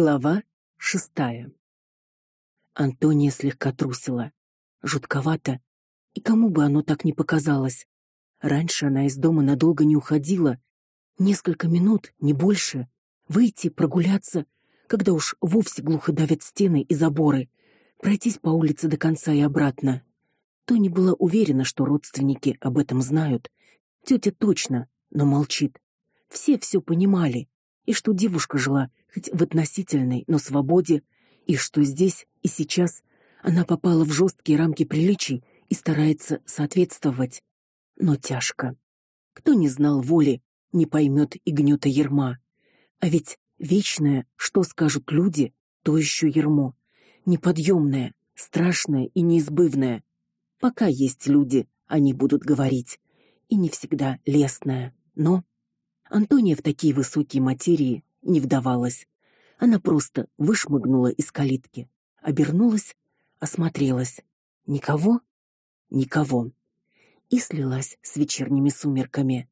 Глава шестая. Антония слегка трусила. Жутковато. И кому бы оно так не показалось. Раньше она из дома надолго не уходила. Несколько минут, не больше. Выйти, прогуляться, когда уж вовсе глухо давят стены и заборы. Пройтись по улице до конца и обратно. Тони была уверена, что родственники об этом знают. Тетя точно, но молчит. Все все понимали и что девушка жила хоть в относительной, но свободе, и что здесь и сейчас она попала в жесткие рамки приличий и старается соответствовать. Но тяжко. Кто не знал воли, не поймет и гнета ерма. А ведь вечное, что скажут люди, то еще ермо, неподъемное, страшное и неизбывное. Пока есть люди, они будут говорить, и не всегда лестное, но Антония в такие высокие материи не вдавалась. Она просто вышмыгнула из калитки, обернулась, осмотрелась. Никого? Никого. И слилась с вечерними сумерками.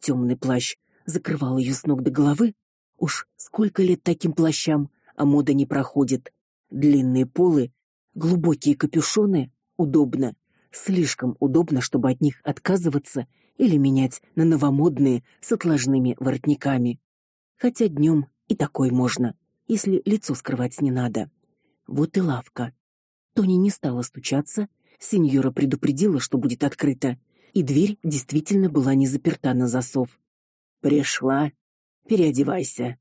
Темный плащ закрывал ее с ног до головы. Уж сколько лет таким плащам, а мода не проходит. Длинные полы, глубокие капюшоны удобно, слишком удобно, чтобы от них отказываться или менять на новомодные с отложными воротниками. Хотя днем и такой можно, если лицо скрывать не надо. Вот и лавка. Тони не стала стучаться, сеньора предупредила, что будет открыто, и дверь действительно была не заперта на засов. Пришла. Переодевайся.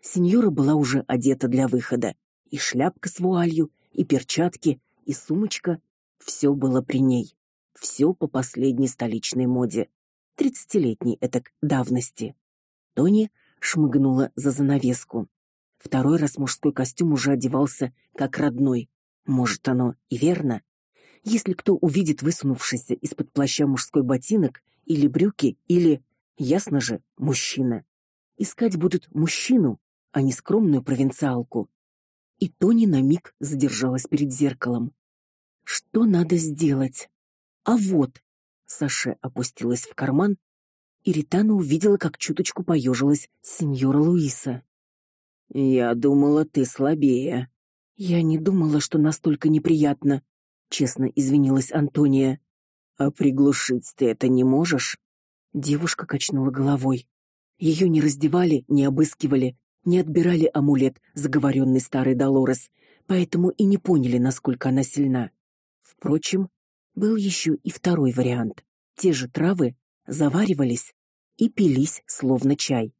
Сеньора была уже одета для выхода, и шляпка с вуалью, и перчатки, и сумочка все было при ней. Все по последней столичной моде. Тридцатилетней этак давности. Тони шмыгнула за занавеску. Второй раз мужской костюм уже одевался как родной. Может, оно и верно. Если кто увидит высунувшийся из-под плаща мужской ботинок или брюки, или, ясно же, мужчина. Искать будут мужчину, а не скромную провинциалку. И Тони на миг задержалась перед зеркалом. Что надо сделать? А вот, Саше опустилась в карман, и Ритана увидела, как чуточку поежилась сеньора Луиса. Я думала, ты слабее. Я не думала, что настолько неприятно, честно извинилась Антония. А приглушить ты это не можешь? Девушка качнула головой. Ее не раздевали, не обыскивали, не отбирали амулет, заговоренный старый Долорес, поэтому и не поняли, насколько она сильна. Впрочем, был еще и второй вариант. Те же травы заваривались и пились словно чай.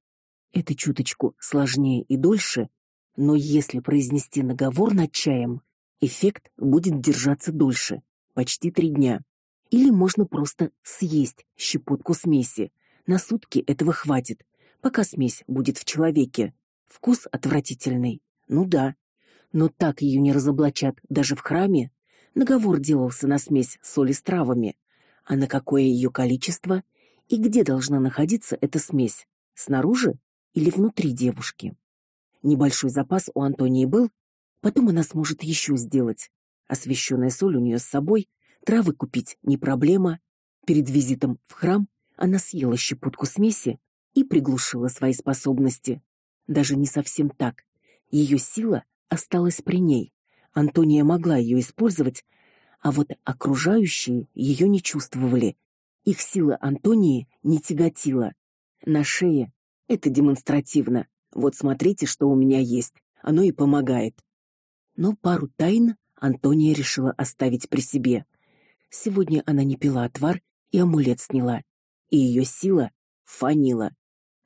Это чуточку сложнее и дольше, но если произнести наговор над чаем, эффект будет держаться дольше, почти три дня. Или можно просто съесть щепотку смеси. На сутки этого хватит, пока смесь будет в человеке. Вкус отвратительный. Ну да. Но так ее не разоблачат даже в храме. Наговор делался на смесь соли с травами, а на какое ее количество и где должна находиться эта смесь? Снаружи или внутри девушки? Небольшой запас у Антонии был, потом она сможет еще сделать. Освещенная соль у нее с собой, травы купить не проблема. Перед визитом в храм она съела щепотку смеси и приглушила свои способности. Даже не совсем так. Ее сила осталась при ней. Антония могла ее использовать, а вот окружающие ее не чувствовали. Их сила Антонии не тяготила. На шее это демонстративно. Вот смотрите, что у меня есть. Оно и помогает. Но пару тайн Антония решила оставить при себе. Сегодня она не пила отвар и амулет сняла, и ее сила фанила.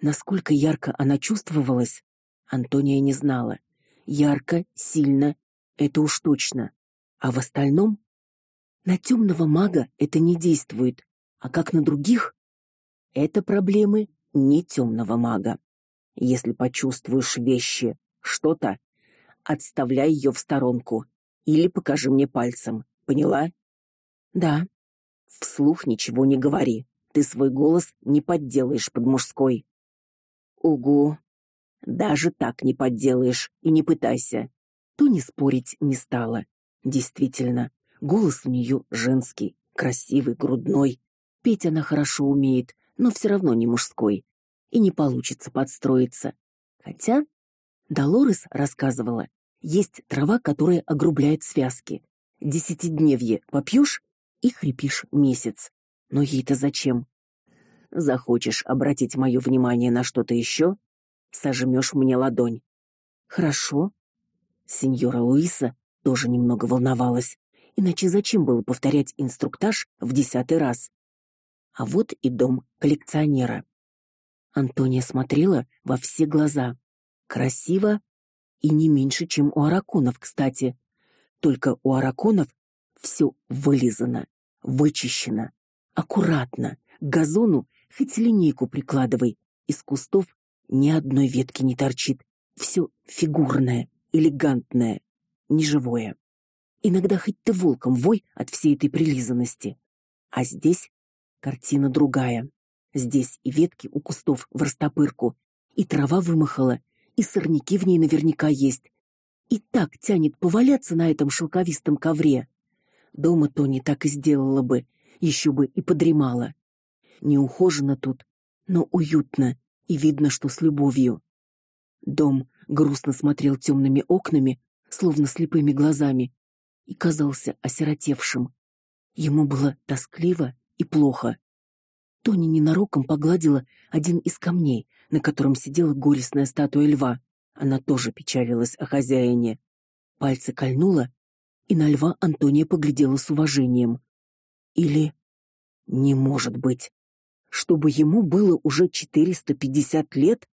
Насколько ярко она чувствовалась, Антония не знала. Ярко, сильно это уж точно. А в остальном на темного мага это не действует, а как на других это проблемы не темного мага. Если почувствуешь вещи, что-то, отставляй ее в сторонку или покажи мне пальцем. Поняла? Да. Вслух ничего не говори. Ты свой голос не подделаешь под мужской. Угу. Даже так не подделаешь и не пытайся то не спорить не стала. Действительно, голос у нее женский, красивый, грудной. Петь она хорошо умеет, но все равно не мужской. И не получится подстроиться. Хотя Долорес рассказывала, есть трава, которая огрубляет связки. Десятидневье попьешь и хрипишь месяц. Но ей-то зачем? Захочешь обратить мое внимание на что-то еще, сожмешь мне ладонь. Хорошо. Сеньора Луиса тоже немного волновалась. Иначе зачем было повторять инструктаж в десятый раз? А вот и дом коллекционера. Антония смотрела во все глаза. Красиво и не меньше, чем у араконов, кстати. Только у араконов все вылизано, вычищено, аккуратно. К газону хоть линейку прикладывай, из кустов ни одной ветки не торчит. Все фигурное, элегантное, неживое. Иногда хоть ты волком вой от всей этой прилизанности. А здесь картина другая. Здесь и ветки у кустов в растопырку, и трава вымахала, и сорняки в ней наверняка есть. И так тянет поваляться на этом шелковистом ковре. Дома Тони так и сделала бы, еще бы и подремала. Неухоженно тут, но уютно, и видно, что с любовью. Дом грустно смотрел темными окнами, словно слепыми глазами, и казался осиротевшим. Ему было тоскливо и плохо. Тони ненароком погладила один из камней, на котором сидела горестная статуя льва. Она тоже печалилась о хозяине. Пальцы кольнула, и на льва Антония поглядела с уважением. Или не может быть, чтобы ему было уже 450 лет?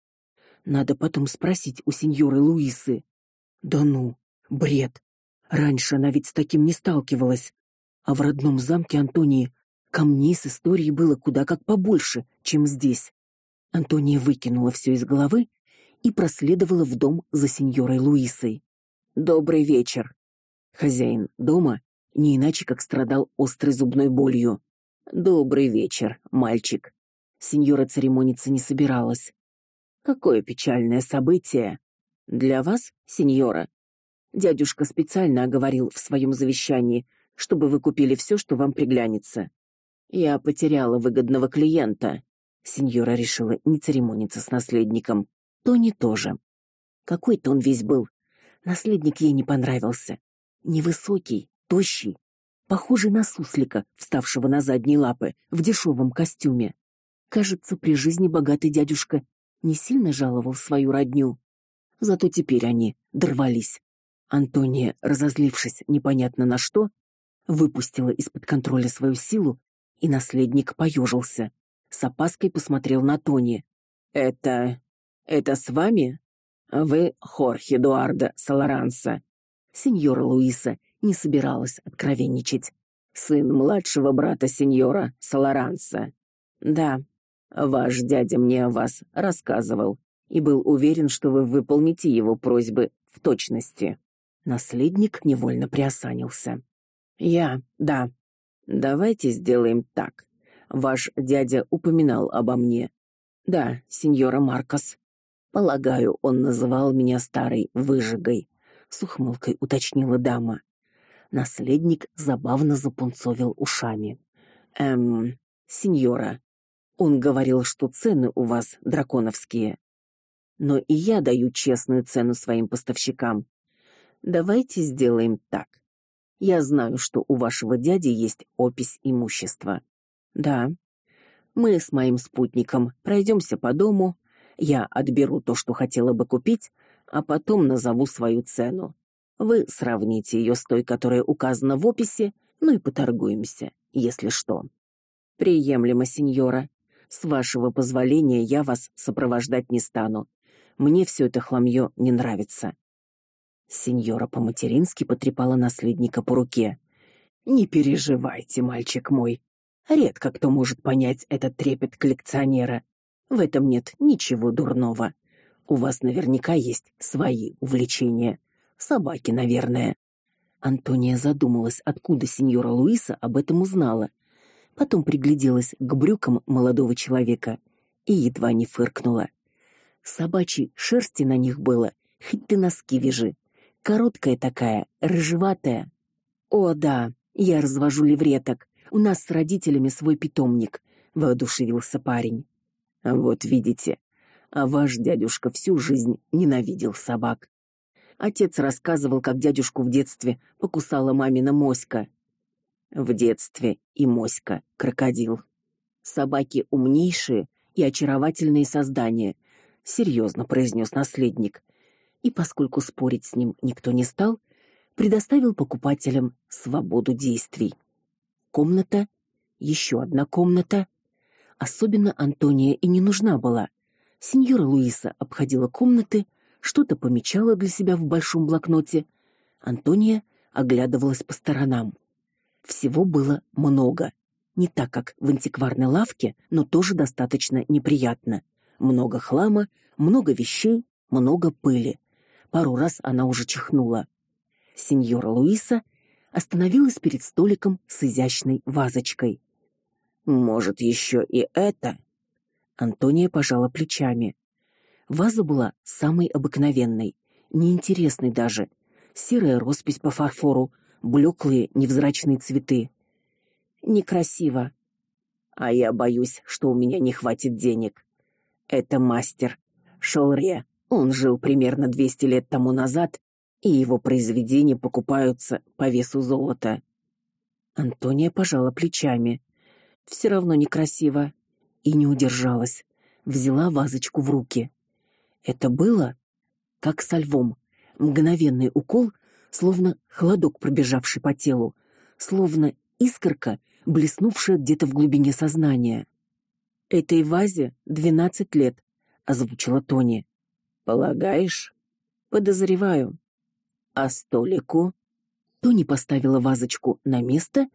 Надо потом спросить у сеньоры Луисы. Да ну, бред. Раньше она ведь с таким не сталкивалась. А в родном замке Антонии камней с историей было куда как побольше, чем здесь. Антония выкинула все из головы и проследовала в дом за сеньорой Луисой. Добрый вечер. Хозяин дома не иначе как страдал острой зубной болью. Добрый вечер, мальчик. Сеньора церемониться не собиралась. Какое печальное событие для вас, сеньора. Дядюшка специально оговорил в своем завещании, чтобы вы купили все, что вам приглянется. Я потеряла выгодного клиента. Сеньора решила не церемониться с наследником. Тони тоже. Какой-то он весь был. Наследник ей не понравился. Невысокий, тощий, похожий на суслика, вставшего на задние лапы в дешевом костюме. Кажется, при жизни богатый дядюшка не сильно жаловал свою родню. Зато теперь они дорвались. Антония, разозлившись непонятно на что, выпустила из-под контроля свою силу, и наследник поежился. С опаской посмотрел на Тони. Это это с вами? Вы Хорхе Эдуарда Саларанса. Сеньора Луиса не собиралась откровенничать. Сын младшего брата сеньора Саларанса. Да, ваш дядя мне о вас рассказывал и был уверен, что вы выполните его просьбы в точности. Наследник невольно приосанился. Я, да. Давайте сделаем так. Ваш дядя упоминал обо мне. Да, сеньора Маркос. Полагаю, он называл меня старой выжигой, с ухмылкой уточнила дама. Наследник забавно запунцовил ушами. Эм, сеньора, он говорил, что цены у вас драконовские. Но и я даю честную цену своим поставщикам. Давайте сделаем так. Я знаю, что у вашего дяди есть опись имущества. Да. Мы с моим спутником пройдемся по дому, я отберу то, что хотела бы купить, а потом назову свою цену. Вы сравните ее с той, которая указана в описи, ну и поторгуемся, если что. Приемлемо, сеньора. С вашего позволения я вас сопровождать не стану. Мне все это хламье не нравится. Сеньора по-матерински потрепала наследника по руке. Не переживайте, мальчик мой. Редко кто может понять этот трепет коллекционера. В этом нет ничего дурного. У вас наверняка есть свои увлечения. Собаки, наверное. Антония задумалась, откуда сеньора Луиса об этом узнала. Потом пригляделась к брюкам молодого человека и едва не фыркнула. Собачьей шерсти на них было, хоть ты носки вяжи. Короткая такая, рыжеватая. О, да, я развожу левреток. У нас с родителями свой питомник, воодушевился парень. Вот видите, А ваш дядюшка всю жизнь ненавидел собак. Отец рассказывал, как дядюшку в детстве покусала мамина моська. В детстве и моська крокодил. Собаки умнейшие и очаровательные создания, серьезно произнес наследник. И поскольку спорить с ним никто не стал, предоставил покупателям свободу действий. Комната, еще одна комната. Особенно Антония и не нужна была. Сеньора Луиса обходила комнаты, что-то помечала для себя в большом блокноте. Антония оглядывалась по сторонам. Всего было много. Не так, как в антикварной лавке, но тоже достаточно неприятно. Много хлама, много вещей, много пыли. Пару раз она уже чихнула. Сеньора Луиса остановилась перед столиком с изящной вазочкой. Может, еще и это? Антония пожала плечами. Ваза была самой обыкновенной, неинтересной даже. Серая роспись по фарфору, блеклые невзрачные цветы. Некрасиво. А я боюсь, что у меня не хватит денег. Это мастер Шолре. Он жил примерно 200 лет тому назад, и его произведения покупаются по весу золота. Антония пожала плечами. Все равно некрасиво и не удержалась, взяла вазочку в руки. Это было как со львом, мгновенный укол, словно холодок пробежавший по телу, словно искорка, блеснувшая где-то в глубине сознания. Этой вазе двенадцать лет, озвучила Тони. Полагаешь? Подозреваю. А столику? Тони поставила вазочку на место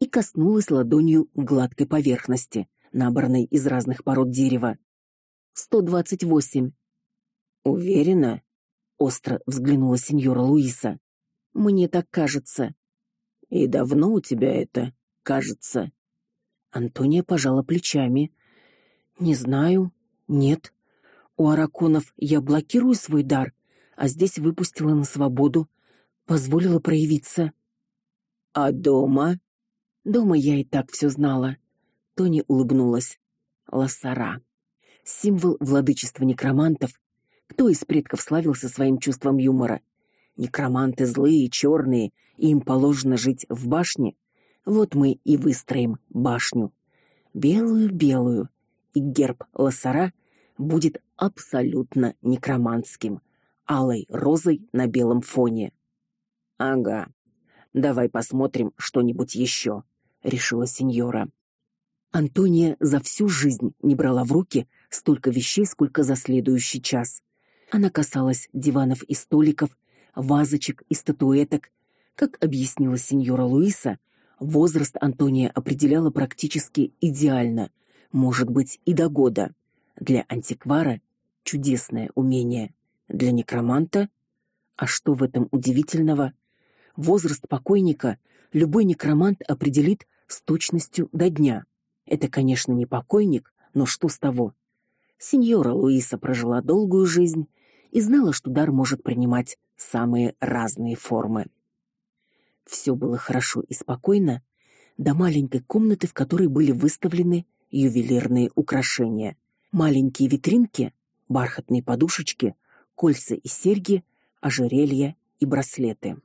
и коснулась ладонью гладкой поверхности, набранной из разных пород дерева. Сто двадцать восемь. Уверена? Остро взглянула сеньора Луиса. Мне так кажется. И давно у тебя это кажется? Антония пожала плечами. Не знаю. Нет. У араконов я блокирую свой дар, а здесь выпустила на свободу, позволила проявиться. А дома? Дома я и так все знала. Тони улыбнулась. Лассара. Символ владычества некромантов. Кто из предков славился своим чувством юмора? Некроманты злые, черные, и им положено жить в башне. Вот мы и выстроим башню. Белую-белую. И герб Лассара будет абсолютно некроманским, алой розой на белом фоне. Ага. Давай посмотрим что-нибудь еще, решила сеньора. Антония за всю жизнь не брала в руки столько вещей, сколько за следующий час. Она касалась диванов и столиков, вазочек и статуэток. Как объяснила сеньора Луиса, возраст Антония определяла практически идеально, может быть, и до года. Для антиквара чудесное умение, для некроманта а что в этом удивительного? Возраст покойника любой некромант определит с точностью до дня. Это, конечно, не покойник, но что с того? Сеньора Луиса прожила долгую жизнь и знала, что дар может принимать самые разные формы. Все было хорошо и спокойно до маленькой комнаты, в которой были выставлены ювелирные украшения. Маленькие витринки, бархатные подушечки, кольца и серьги, ожерелья и браслеты.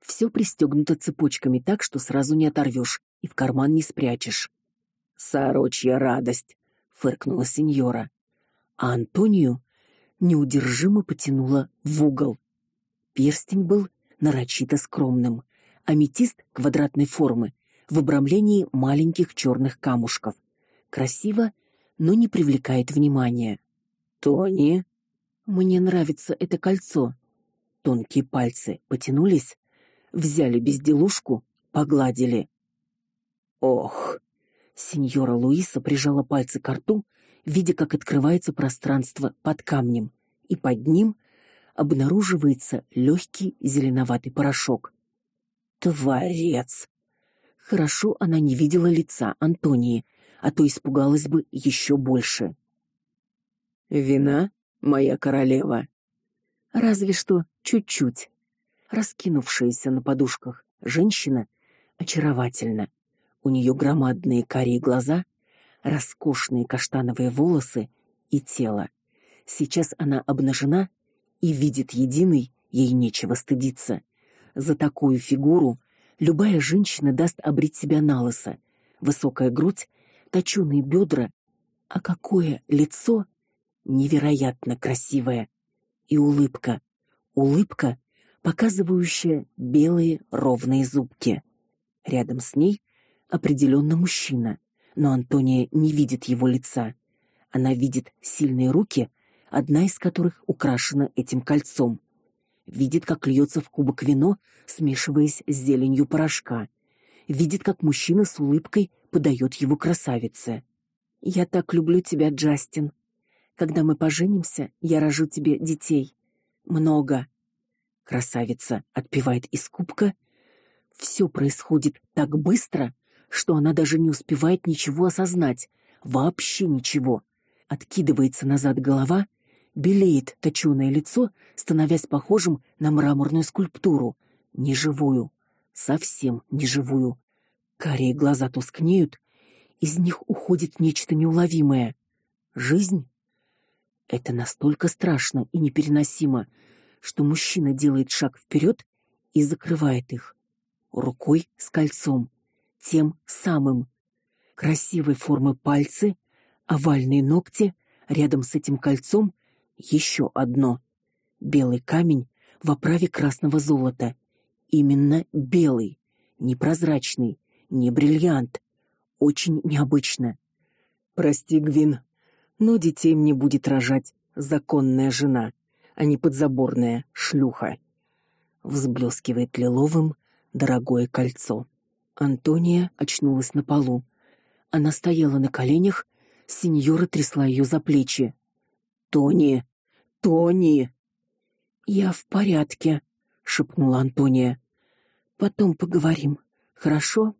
Все пристегнуто цепочками так, что сразу не оторвешь и в карман не спрячешь. Сорочья радость, фыркнула сеньора. А Антонию неудержимо потянуло в угол. Перстень был нарочито скромным, аметист квадратной формы в обрамлении маленьких черных камушков. Красиво, но не привлекает внимания. Тони, мне нравится это кольцо. Тонкие пальцы потянулись, взяли безделушку, погладили. Ох. Сеньора Луиса прижала пальцы к рту, видя, как открывается пространство под камнем, и под ним обнаруживается легкий зеленоватый порошок. Творец. Хорошо она не видела лица Антонии, а то испугалась бы еще больше. Вина, моя королева. Разве что чуть-чуть. Раскинувшаяся на подушках женщина очаровательна. У нее громадные карие глаза, роскошные каштановые волосы и тело. Сейчас она обнажена и видит единый, ей нечего стыдиться. За такую фигуру любая женщина даст обрить себя на лысо. Высокая грудь, точёные бедра, а какое лицо невероятно красивое и улыбка, улыбка, показывающая белые ровные зубки. Рядом с ней определенно мужчина, но Антония не видит его лица. Она видит сильные руки, одна из которых украшена этим кольцом. Видит, как льется в кубок вино, смешиваясь с зеленью порошка. Видит, как мужчина с улыбкой подает его красавице. Я так люблю тебя, Джастин. Когда мы поженимся, я рожу тебе детей. Много. Красавица отпивает из кубка. Все происходит так быстро, что она даже не успевает ничего осознать, вообще ничего. Откидывается назад голова, белеет точёное лицо, становясь похожим на мраморную скульптуру, неживую, совсем неживую. Карие глаза тускнеют, из них уходит нечто неуловимое. Жизнь это настолько страшно и непереносимо, что мужчина делает шаг вперед и закрывает их рукой с кольцом, тем самым красивой формы пальцы, овальные ногти, рядом с этим кольцом еще одно белый камень в оправе красного золота. Именно белый, не прозрачный, не бриллиант, очень необычно. Прости, Гвин, но детей мне будет рожать законная жена, а не подзаборная шлюха. Взблескивает лиловым дорогое кольцо. Антония очнулась на полу. Она стояла на коленях, сеньора трясла ее за плечи. Тони, Тони. Я в порядке, шепнула Антония. Потом поговорим. Хорошо?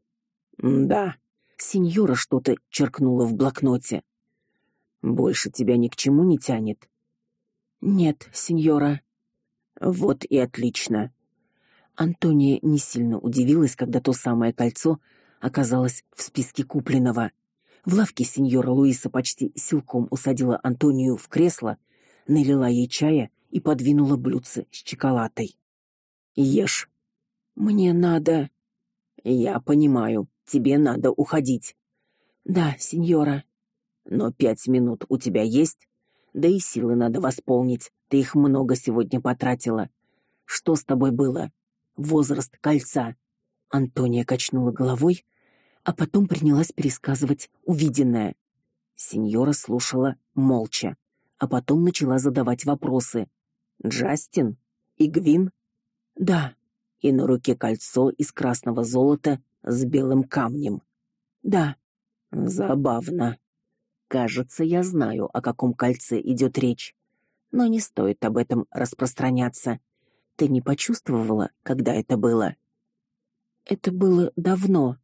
Да. Сеньора что-то черкнула в блокноте. Больше тебя ни к чему не тянет. Нет, сеньора. Вот и отлично. Антония не сильно удивилась, когда то самое кольцо оказалось в списке купленного. В лавке сеньора Луиса почти силком усадила Антонию в кресло, налила ей чая и подвинула блюдце с чоколадой. Ешь. Мне надо. Я понимаю, тебе надо уходить. Да, сеньора. Но пять минут у тебя есть? Да и силы надо восполнить. Ты их много сегодня потратила. Что с тобой было? возраст кольца. Антония качнула головой, а потом принялась пересказывать увиденное. Сеньора слушала молча, а потом начала задавать вопросы. Джастин и Гвин? Да. И на руке кольцо из красного золота с белым камнем. Да. Забавно. Кажется, я знаю, о каком кольце идет речь. Но не стоит об этом распространяться. Ты не почувствовала, когда это было? Это было давно.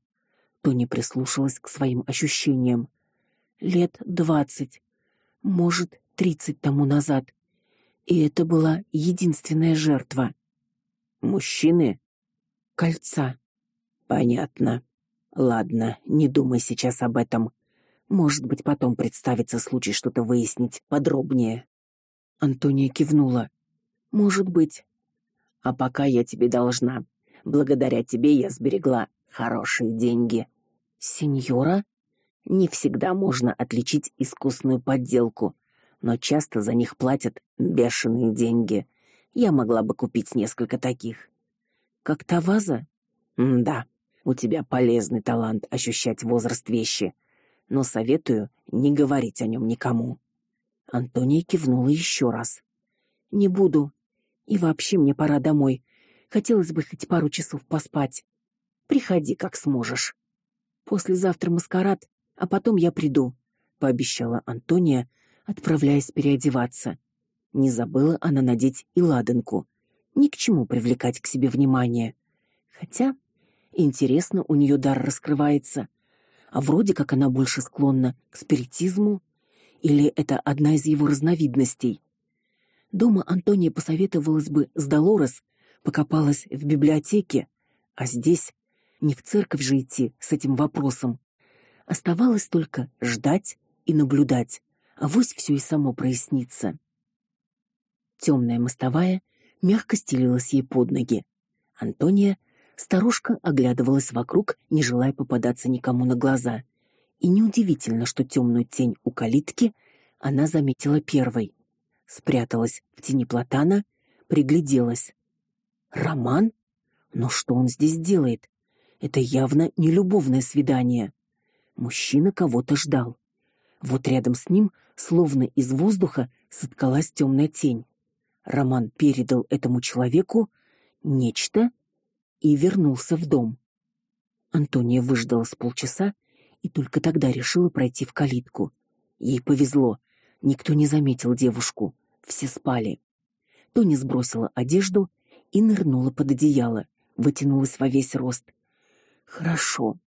Тони прислушалась к своим ощущениям. Лет двадцать, может, тридцать тому назад. И это была единственная жертва. Мужчины? Кольца. Понятно. Ладно, не думай сейчас об этом. Может быть, потом представится случай что-то выяснить подробнее. Антония кивнула. Может быть. А пока я тебе должна. Благодаря тебе я сберегла хорошие деньги. Сеньора, не всегда можно отличить искусную подделку, но часто за них платят бешеные деньги. Я могла бы купить несколько таких. Как та ваза? да. У тебя полезный талант ощущать возраст вещи, но советую не говорить о нем никому. Антония кивнула еще раз. Не буду. И вообще мне пора домой. Хотелось бы хоть пару часов поспать. Приходи, как сможешь. Послезавтра маскарад, а потом я приду, пообещала Антония, отправляясь переодеваться. Не забыла она надеть и ладанку. Ни к чему привлекать к себе внимание. Хотя интересно, у нее дар раскрывается. А вроде как она больше склонна к спиритизму или это одна из его разновидностей. Дома Антония посоветовалась бы с Долорес, покопалась в библиотеке, а здесь не в церковь же идти с этим вопросом. Оставалось только ждать и наблюдать, а вось все и само прояснится. Темная мостовая мягко стелилась ей под ноги. Антония старушка оглядывалась вокруг, не желая попадаться никому на глаза. И неудивительно, что темную тень у калитки она заметила первой. Спряталась в тени платана, пригляделась. Роман? Но что он здесь делает? Это явно не любовное свидание. Мужчина кого-то ждал. Вот рядом с ним, словно из воздуха, соткалась темная тень. Роман передал этому человеку нечто и вернулся в дом. Антония выждала с полчаса и только тогда решила пройти в калитку. Ей повезло. Никто не заметил девушку. Все спали. Тони сбросила одежду и нырнула под одеяло, вытянулась во весь рост. Хорошо.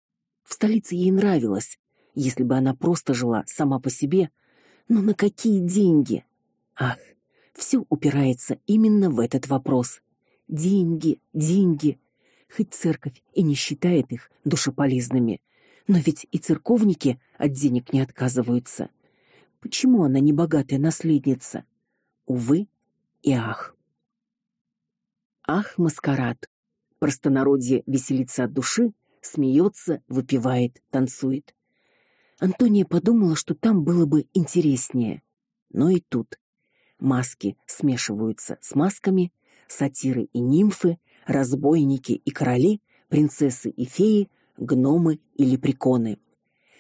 В столице ей нравилось. Если бы она просто жила сама по себе, но на какие деньги? Ах, все упирается именно в этот вопрос. Деньги, деньги. Хоть церковь и не считает их душеполезными, но ведь и церковники от денег не отказываются. Почему она не богатая наследница? Увы и ах. Ах, маскарад. Простонародье веселится от души, смеется, выпивает, танцует. Антония подумала, что там было бы интереснее. Но и тут маски смешиваются с масками, сатиры и нимфы, разбойники и короли, принцессы и феи, гномы и лепреконы.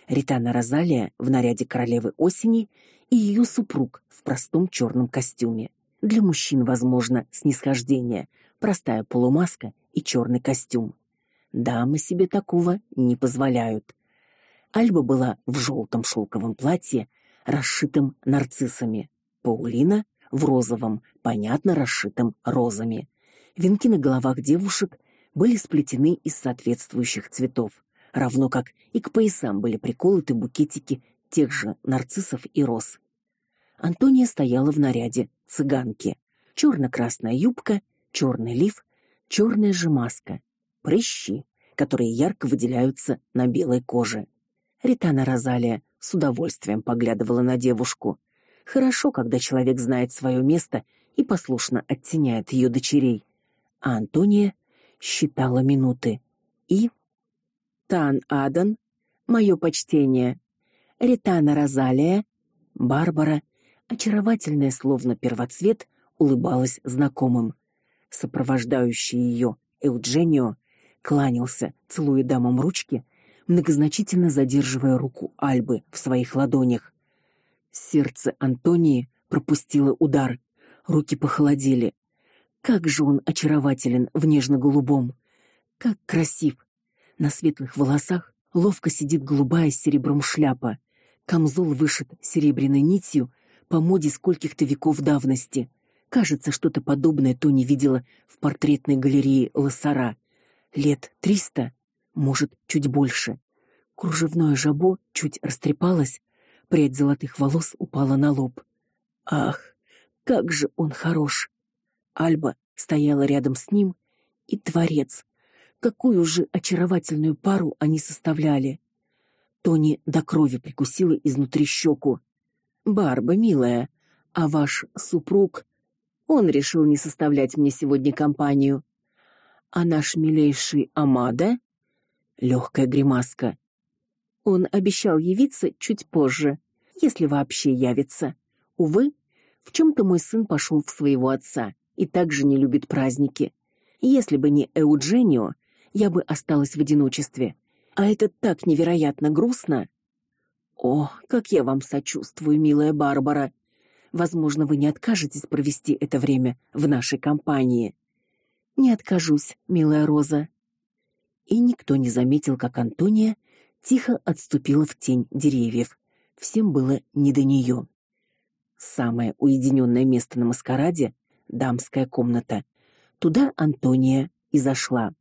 Ритана Розалия в наряде королевы осени и ее супруг в простом черном костюме. Для мужчин возможно снисхождение, простая полумаска и черный костюм. Дамы себе такого не позволяют. Альба была в желтом шелковом платье, расшитом нарциссами. Паулина в розовом, понятно расшитом розами. Венки на головах девушек были сплетены из соответствующих цветов, равно как и к поясам были приколоты букетики тех же нарциссов и роз. Антония стояла в наряде цыганки. черно красная юбка, черный лиф, черная же маска, прыщи, которые ярко выделяются на белой коже. Ритана Розалия с удовольствием поглядывала на девушку. Хорошо, когда человек знает свое место и послушно оттеняет ее дочерей. А Антония считала минуты. И Тан Адан, мое почтение. Ритана Розалия, Барбара, очаровательная словно первоцвет, улыбалась знакомым. Сопровождающий ее Эудженио кланялся, целуя дамам ручки, многозначительно задерживая руку Альбы в своих ладонях. Сердце Антонии пропустило удар. Руки похолодели. Как же он очарователен в нежно-голубом. Как красив. На светлых волосах ловко сидит голубая с серебром шляпа. Камзол вышит серебряной нитью по моде скольких-то веков давности. Кажется, что-то подобное Тони видела в портретной галерее Лассара. Лет триста, может, чуть больше. Кружевное жабо чуть растрепалось, Прядь золотых волос упала на лоб. Ах, как же он хорош. Альба стояла рядом с ним, и творец. Какую же очаровательную пару они составляли. Тони до крови прикусила изнутри щеку. Барба, милая, а ваш супруг, он решил не составлять мне сегодня компанию. А наш милейший Амада, легкая гримаска. Он обещал явиться чуть позже, если вообще явится. Увы, в чем то мой сын пошел в своего отца и также не любит праздники. Если бы не Эудженио, я бы осталась в одиночестве. А это так невероятно грустно. О, как я вам сочувствую, милая Барбара. Возможно, вы не откажетесь провести это время в нашей компании. Не откажусь, милая Роза. И никто не заметил, как Антония тихо отступила в тень деревьев. Всем было не до нее. Самое уединенное место на маскараде дамская комната. Туда Антония и зашла.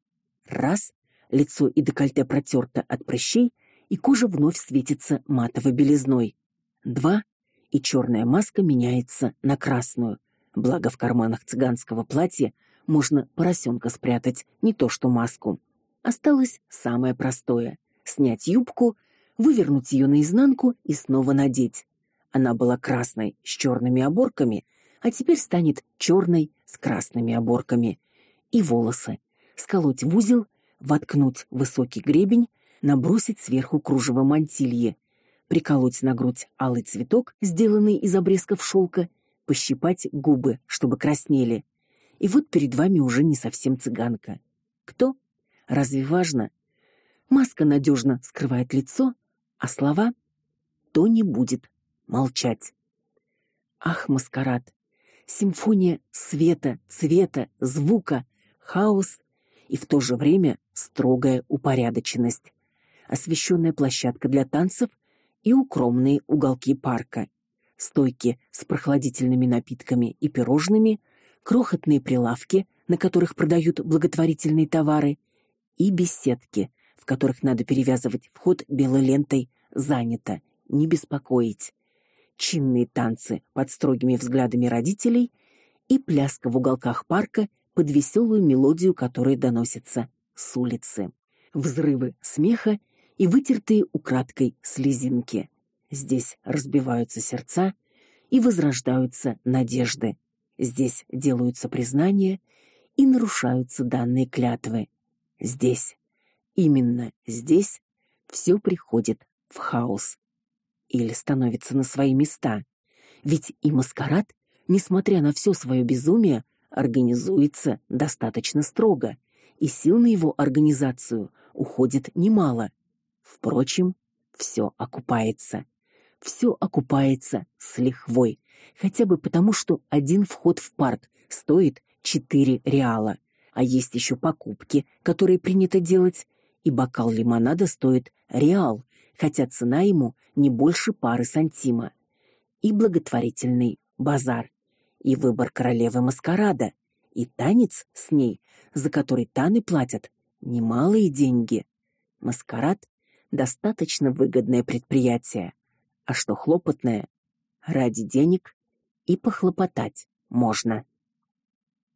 Раз лицо и декольте протерто от прыщей, и кожа вновь светится матовой белизной. Два и черная маска меняется на красную. Благо в карманах цыганского платья можно поросенка спрятать, не то что маску. Осталось самое простое снять юбку, вывернуть ее наизнанку и снова надеть. Она была красной с черными оборками, а теперь станет черной с красными оборками. И волосы сколоть в узел, воткнуть высокий гребень, набросить сверху кружево мантильи, приколоть на грудь алый цветок, сделанный из обрезков шелка, пощипать губы, чтобы краснели. И вот перед вами уже не совсем цыганка. Кто? Разве важно? Маска надежно скрывает лицо, а слова то не будет молчать. Ах, маскарад. Симфония света, цвета, звука, хаос и в то же время строгая упорядоченность. Освещенная площадка для танцев и укромные уголки парка. Стойки с прохладительными напитками и пирожными, крохотные прилавки, на которых продают благотворительные товары, и беседки, в которых надо перевязывать вход белой лентой «Занято, не беспокоить». Чинные танцы под строгими взглядами родителей и пляска в уголках парка под веселую мелодию, которая доносится с улицы. Взрывы смеха и вытертые украдкой слезинки. Здесь разбиваются сердца и возрождаются надежды. Здесь делаются признания и нарушаются данные клятвы. Здесь, именно здесь все приходит в хаос или становится на свои места. Ведь и маскарад, несмотря на все свое безумие, организуется достаточно строго, и сил на его организацию уходит немало. Впрочем, все окупается. Все окупается с лихвой, хотя бы потому, что один вход в парк стоит 4 реала, а есть еще покупки, которые принято делать, и бокал лимонада стоит реал, хотя цена ему не больше пары сантима. И благотворительный базар, и выбор королевы маскарада, и танец с ней, за который таны платят немалые деньги. Маскарад достаточно выгодное предприятие, а что хлопотное, ради денег и похлопотать можно.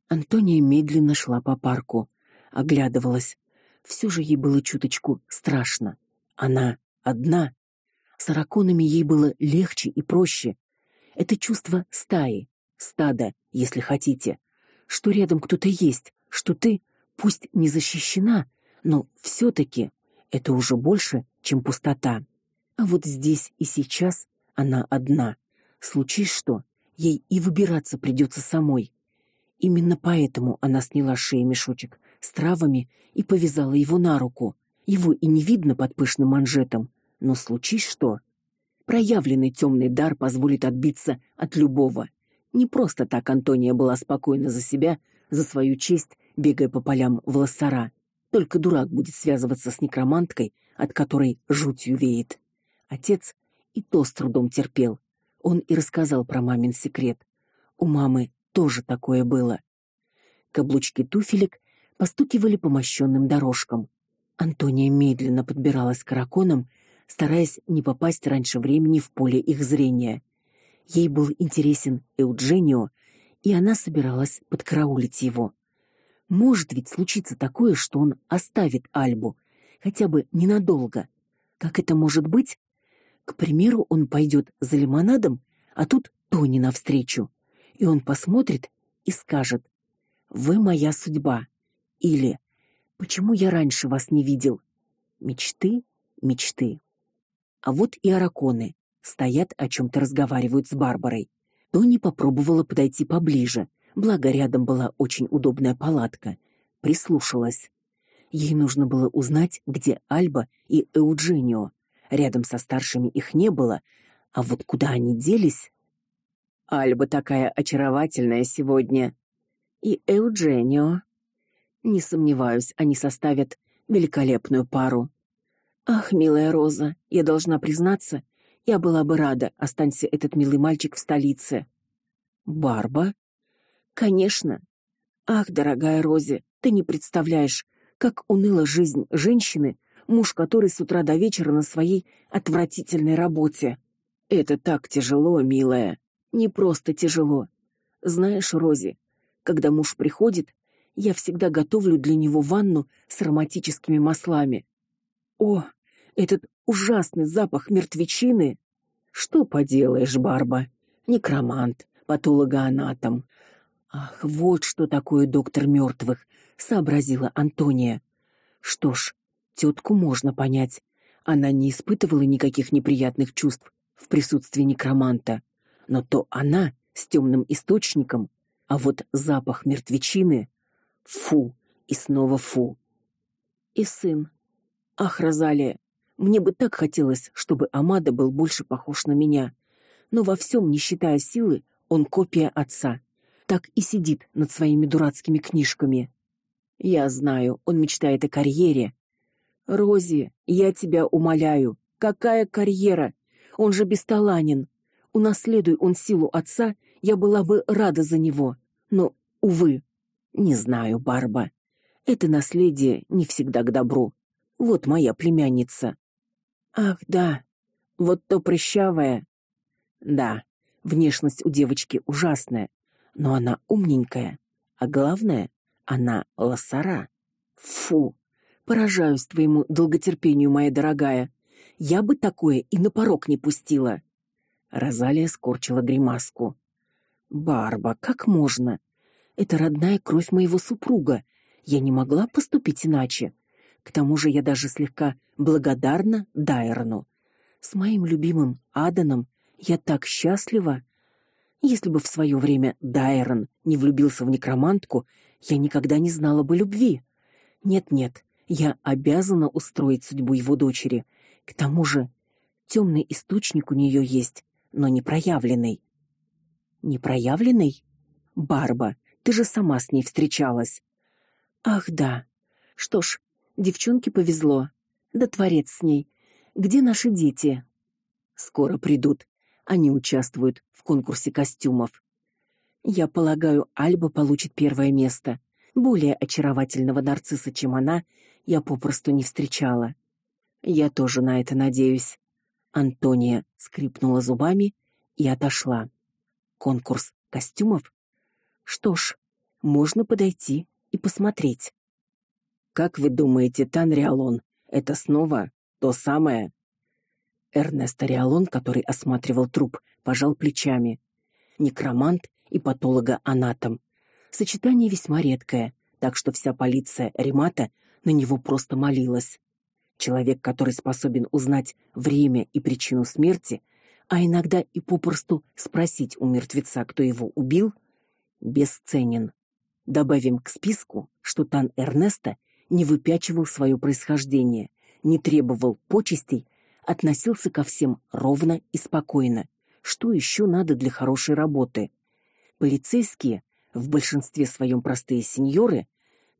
Антония медленно шла по парку, оглядывалась. Все же ей было чуточку страшно. Она одна. С раконами ей было легче и проще. Это чувство стаи, стада, если хотите, что рядом кто-то есть, что ты, пусть не защищена, но все таки это уже больше, чем пустота. А вот здесь и сейчас она одна. Случись что, ей и выбираться придется самой. Именно поэтому она сняла с шеи мешочек с травами и повязала его на руку. Его и не видно под пышным манжетом, но случись что, проявленный темный дар позволит отбиться от любого. Не просто так Антония была спокойна за себя, за свою честь, бегая по полям в лоссара. Только дурак будет связываться с некроманткой, от которой жутью веет. Отец и то с трудом терпел. Он и рассказал про мамин секрет. У мамы тоже такое было. Каблучки туфелек постукивали по мощенным дорожкам. Антония медленно подбиралась к караконам, стараясь не попасть раньше времени в поле их зрения. Ей был интересен Эудженио, и она собиралась подкараулить его. Может ведь случиться такое, что он оставит Альбу, хотя бы ненадолго. Как это может быть? К примеру, он пойдет за лимонадом, а тут Тони навстречу, и он посмотрит и скажет: "Вы моя судьба" или "Почему я раньше вас не видел?" Мечты, мечты. А вот и араконы стоят, о чем то разговаривают с Барбарой. Тони попробовала подойти поближе, благо рядом была очень удобная палатка. Прислушалась. Ей нужно было узнать, где Альба и Эудженио. Рядом со старшими их не было, а вот куда они делись? Альба такая очаровательная сегодня. И Эудженио. Не сомневаюсь, они составят великолепную пару. Ах, милая Роза, я должна признаться, я была бы рада, останься этот милый мальчик в столице. Барба? Конечно. Ах, дорогая Рози, ты не представляешь, как уныла жизнь женщины, муж которой с утра до вечера на своей отвратительной работе. Это так тяжело, милая. Не просто тяжело. Знаешь, Рози, когда муж приходит, я всегда готовлю для него ванну с ароматическими маслами. О, этот ужасный запах мертвечины. Что поделаешь, Барба? Некромант, патологоанатом. Ах, вот что такое доктор мертвых, сообразила Антония. Что ж, тетку можно понять. Она не испытывала никаких неприятных чувств в присутствии некроманта, но то она с темным источником, а вот запах мертвечины фу и снова фу. И сын. Ах, Розалия, мне бы так хотелось, чтобы Амада был больше похож на меня. Но во всем, не считая силы, он копия отца. Так и сидит над своими дурацкими книжками. Я знаю, он мечтает о карьере. Рози, я тебя умоляю, какая карьера? Он же бесталанен. Унаследуй он силу отца, я была бы рада за него. Но увы, не знаю, Барба. Это наследие не всегда к добру. Вот моя племянница. Ах, да. Вот то прыщавая. Да, внешность у девочки ужасная, но она умненькая, а главное, она лосара. Фу. Поражаюсь твоему долготерпению, моя дорогая. Я бы такое и на порог не пустила. Розалия скорчила гримаску. Барба, как можно? Это родная кровь моего супруга. Я не могла поступить иначе. К тому же я даже слегка благодарна Дайрону. С моим любимым Аданом я так счастлива. Если бы в свое время Дайрон не влюбился в некромантку, я никогда не знала бы любви. Нет-нет, я обязана устроить судьбу его дочери. К тому же, темный источник у нее есть, но не проявленный. Не проявленный? Барба, ты же сама с ней встречалась. Ах, да. Что ж, девчонке повезло. Да творец с ней. Где наши дети? Скоро придут. Они участвуют в конкурсе костюмов. Я полагаю, Альба получит первое место. Более очаровательного нарцисса, чем она, я попросту не встречала. Я тоже на это надеюсь. Антония скрипнула зубами и отошла. Конкурс костюмов? Что ж, можно подойти и посмотреть. Как вы думаете, Танриалон это снова то самое? Эрнест Риалон, который осматривал труп, пожал плечами. Некромант и патологоанатом. Сочетание весьма редкое, так что вся полиция Римата на него просто молилась. Человек, который способен узнать время и причину смерти, а иногда и попросту спросить у мертвеца, кто его убил, бесценен. Добавим к списку, что Тан Эрнеста не выпячивал свое происхождение, не требовал почестей, относился ко всем ровно и спокойно. Что еще надо для хорошей работы? Полицейские, в большинстве своем простые сеньоры,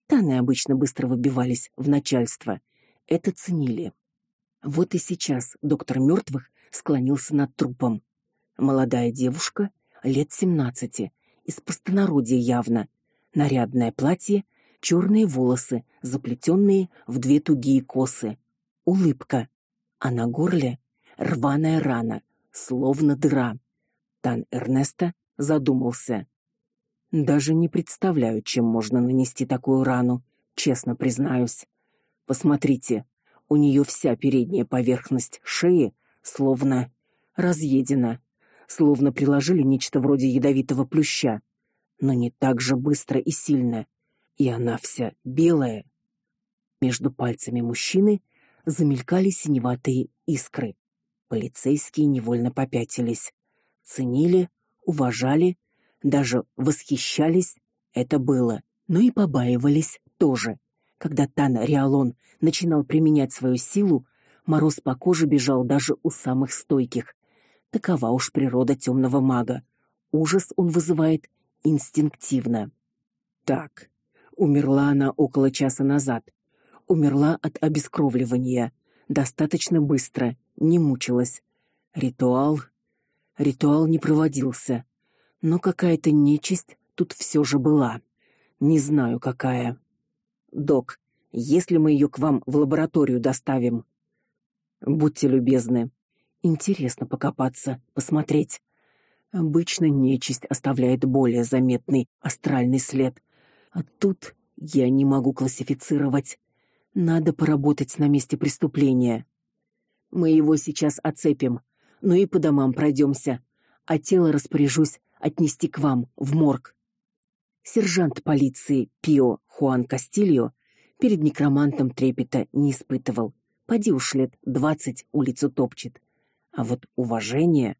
таны обычно быстро выбивались в начальство, это ценили. Вот и сейчас доктор мертвых склонился над трупом. Молодая девушка, лет семнадцати, из простонародья явно, нарядное платье, черные волосы, заплетенные в две тугие косы, улыбка, а на горле рваная рана, словно дыра. Тан Эрнеста задумался. Даже не представляю, чем можно нанести такую рану, честно признаюсь. Посмотрите, у нее вся передняя поверхность шеи словно разъедена, словно приложили нечто вроде ядовитого плюща, но не так же быстро и сильно и она вся белая. Между пальцами мужчины замелькали синеватые искры. Полицейские невольно попятились, ценили, уважали, даже восхищались это было, но и побаивались тоже. Когда Тан Риалон начинал применять свою силу, мороз по коже бежал даже у самых стойких. Такова уж природа темного мага. Ужас он вызывает инстинктивно. Так, Умерла она около часа назад. Умерла от обескровливания. Достаточно быстро, не мучилась. Ритуал... Ритуал не проводился. Но какая-то нечисть тут все же была. Не знаю, какая. Док, если мы ее к вам в лабораторию доставим, будьте любезны. Интересно покопаться, посмотреть. Обычно нечисть оставляет более заметный астральный след, а тут я не могу классифицировать. Надо поработать на месте преступления. Мы его сейчас оцепим, но и по домам пройдемся, а тело распоряжусь отнести к вам в морг. Сержант полиции Пио Хуан Кастильо перед некромантом трепета не испытывал. Поди уж лет двадцать улицу топчет. А вот уважение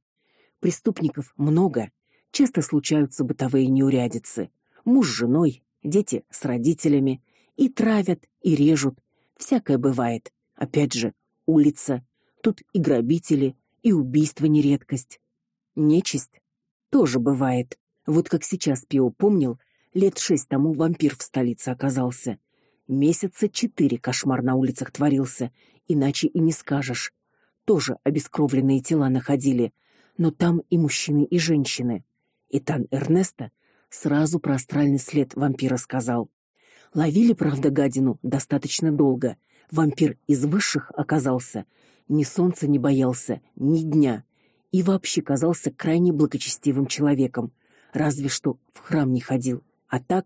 преступников много, часто случаются бытовые неурядицы. Муж с женой, дети с родителями и травят, и режут. Всякое бывает. Опять же, улица, тут и грабители, и убийства не редкость. Нечисть тоже бывает. Вот как сейчас Пио помнил, лет шесть тому вампир в столице оказался. Месяца четыре кошмар на улицах творился, иначе и не скажешь. Тоже обескровленные тела находили, но там и мужчины, и женщины. И Тан Эрнеста сразу про астральный след вампира сказал. Ловили, правда, гадину достаточно долго. Вампир из высших оказался, ни солнца не боялся, ни дня, и вообще казался крайне благочестивым человеком, разве что в храм не ходил. А так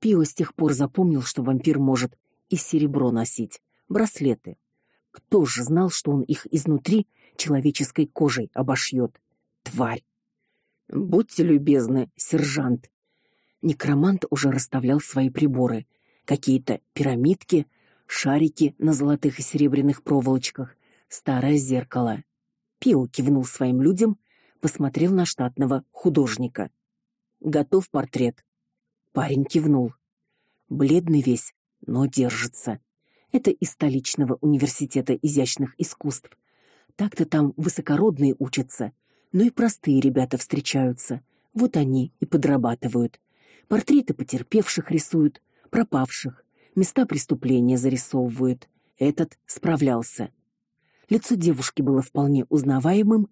Пио с тех пор запомнил, что вампир может и серебро носить, браслеты. Кто же знал, что он их изнутри человеческой кожей обошьет? Тварь. Будьте любезны, сержант. Некромант уже расставлял свои приборы, какие-то пирамидки, шарики на золотых и серебряных проволочках, старое зеркало. Пио кивнул своим людям, посмотрел на штатного художника. Готов портрет. Парень кивнул. Бледный весь, но держится. Это из столичного университета изящных искусств. Так-то там высокородные учатся, но и простые ребята встречаются. Вот они и подрабатывают. Портреты потерпевших рисуют, пропавших, места преступления зарисовывают. Этот справлялся. Лицо девушки было вполне узнаваемым,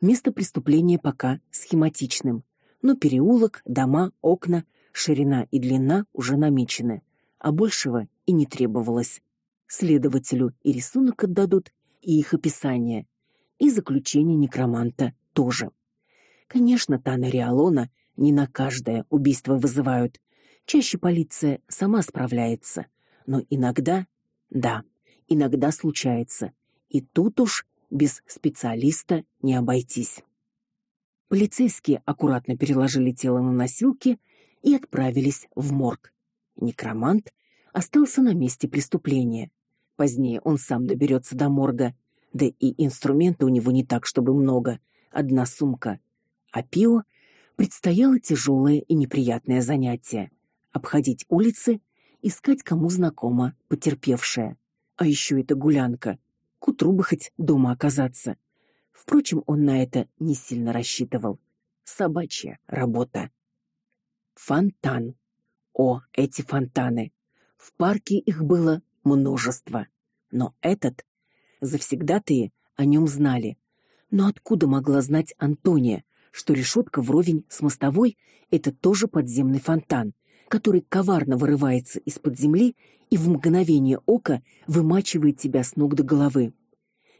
место преступления пока схематичным, но переулок, дома, окна, ширина и длина уже намечены, а большего и не требовалось. Следователю и рисунок отдадут, и их описание, и заключение некроманта тоже. Конечно, Тана Риалона не на каждое убийство вызывают, Чаще полиция сама справляется, но иногда, да, иногда случается. И тут уж без специалиста не обойтись. Полицейские аккуратно переложили тело на носилки и отправились в морг. Некромант остался на месте преступления. Позднее он сам доберется до морга, да и инструменты у него не так, чтобы много, одна сумка. А Пио предстояло тяжелое и неприятное занятие обходить улицы, искать кому знакома потерпевшая. А еще эта гулянка. К утру бы хоть дома оказаться. Впрочем, он на это не сильно рассчитывал. Собачья работа. Фонтан. О, эти фонтаны. В парке их было множество, но этот завсегдатые о нем знали. Но откуда могла знать Антония, что решетка вровень с мостовой это тоже подземный фонтан, который коварно вырывается из-под земли и в мгновение ока вымачивает тебя с ног до головы.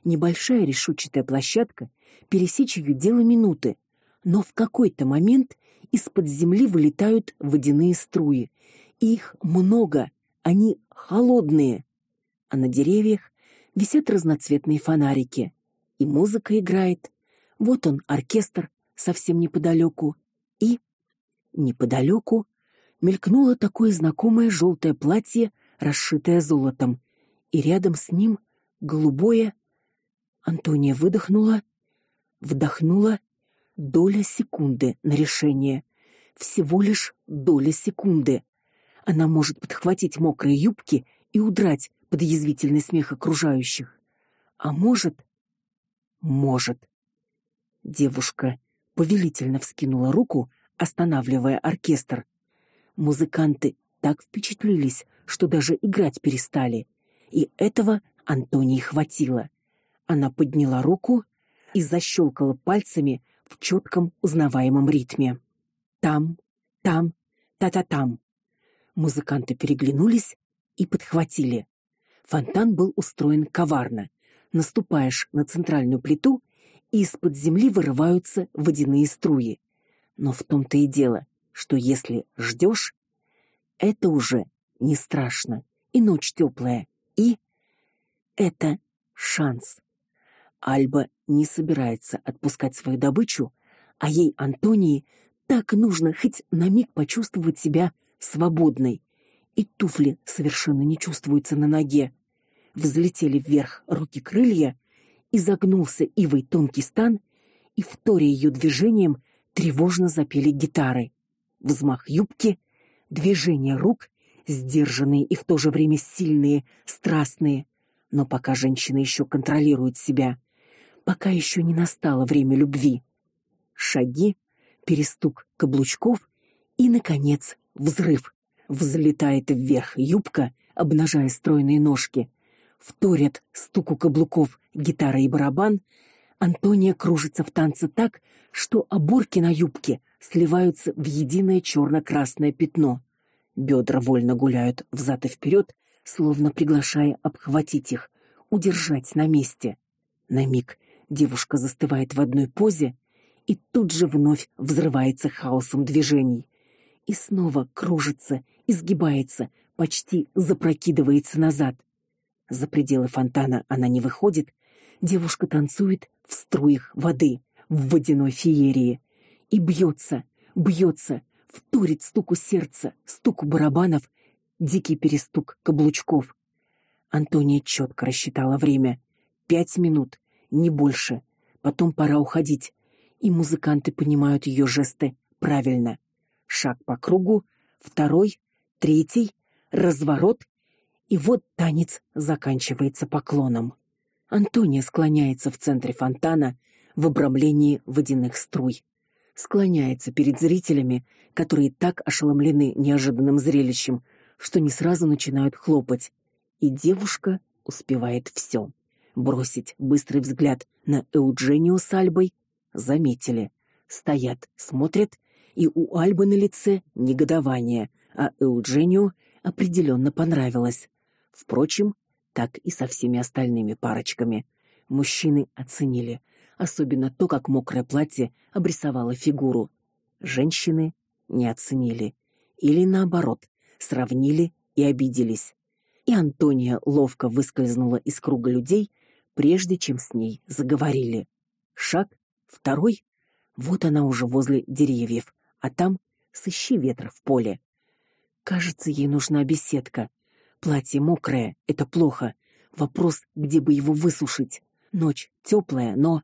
Небольшая решетчатая площадка, пересечь ее дело минуты, но в какой-то момент из-под земли вылетают водяные струи. Их много, они холодные. А на деревьях висят разноцветные фонарики, и музыка играет. Вот он, оркестр, совсем неподалеку, и неподалеку мелькнуло такое знакомое желтое платье, расшитое золотом, и рядом с ним голубое. Антония выдохнула, вдохнула, доля секунды на решение. Всего лишь доля секунды. Она может подхватить мокрые юбки и удрать под язвительный смех окружающих. А может, может. Девушка повелительно вскинула руку, останавливая оркестр. Музыканты так впечатлились, что даже играть перестали. И этого Антонии хватило. Она подняла руку и защелкала пальцами в четком узнаваемом ритме. Там, там, та-та-там. Музыканты переглянулись и подхватили. Фонтан был устроен коварно. Наступаешь на центральную плиту, и из-под земли вырываются водяные струи. Но в том-то и дело, что если ждешь, это уже не страшно, и ночь теплая, и это шанс. Альба не собирается отпускать свою добычу, а ей Антонии Так нужно хоть на миг почувствовать себя свободной. И туфли совершенно не чувствуются на ноге. Взлетели вверх руки-крылья, и загнулся ивой тонкий стан, и в торе ее движением тревожно запели гитары. Взмах юбки, движения рук, сдержанные и в то же время сильные, страстные. Но пока женщина еще контролирует себя, пока еще не настало время любви. Шаги, перестук каблучков и наконец взрыв. Взлетает вверх юбка, обнажая стройные ножки. Вторят стуку каблуков гитара и барабан. Антония кружится в танце так, что оборки на юбке сливаются в единое черно красное пятно. Бедра вольно гуляют взад и вперед, словно приглашая обхватить их, удержать на месте. На миг девушка застывает в одной позе и тут же вновь взрывается хаосом движений. И снова кружится, изгибается, почти запрокидывается назад. За пределы фонтана она не выходит, девушка танцует в струях воды, в водяной феерии и бьется, бьется, вторит стуку сердца, стуку барабанов, дикий перестук каблучков. Антония четко рассчитала время. Пять минут, не больше. Потом пора уходить. И музыканты понимают ее жесты правильно. Шаг по кругу, второй, третий, разворот, и вот танец заканчивается поклоном. Антония склоняется в центре фонтана в обрамлении водяных струй. Склоняется перед зрителями, которые так ошеломлены неожиданным зрелищем, что не сразу начинают хлопать. И девушка успевает все: бросить быстрый взгляд на Эудженио с Альбой, заметили, стоят, смотрят, и у Альбы на лице негодование, а Эудженио определенно понравилось. Впрочем, так и со всеми остальными парочками. Мужчины оценили, особенно то, как мокрое платье обрисовало фигуру. Женщины не оценили или наоборот, сравнили и обиделись. И Антония ловко выскользнула из круга людей, прежде чем с ней заговорили. Шаг, второй, вот она уже возле деревьев, а там сыщи ветра в поле. Кажется, ей нужна беседка. Платье мокрое это плохо. Вопрос, где бы его высушить. Ночь теплая, но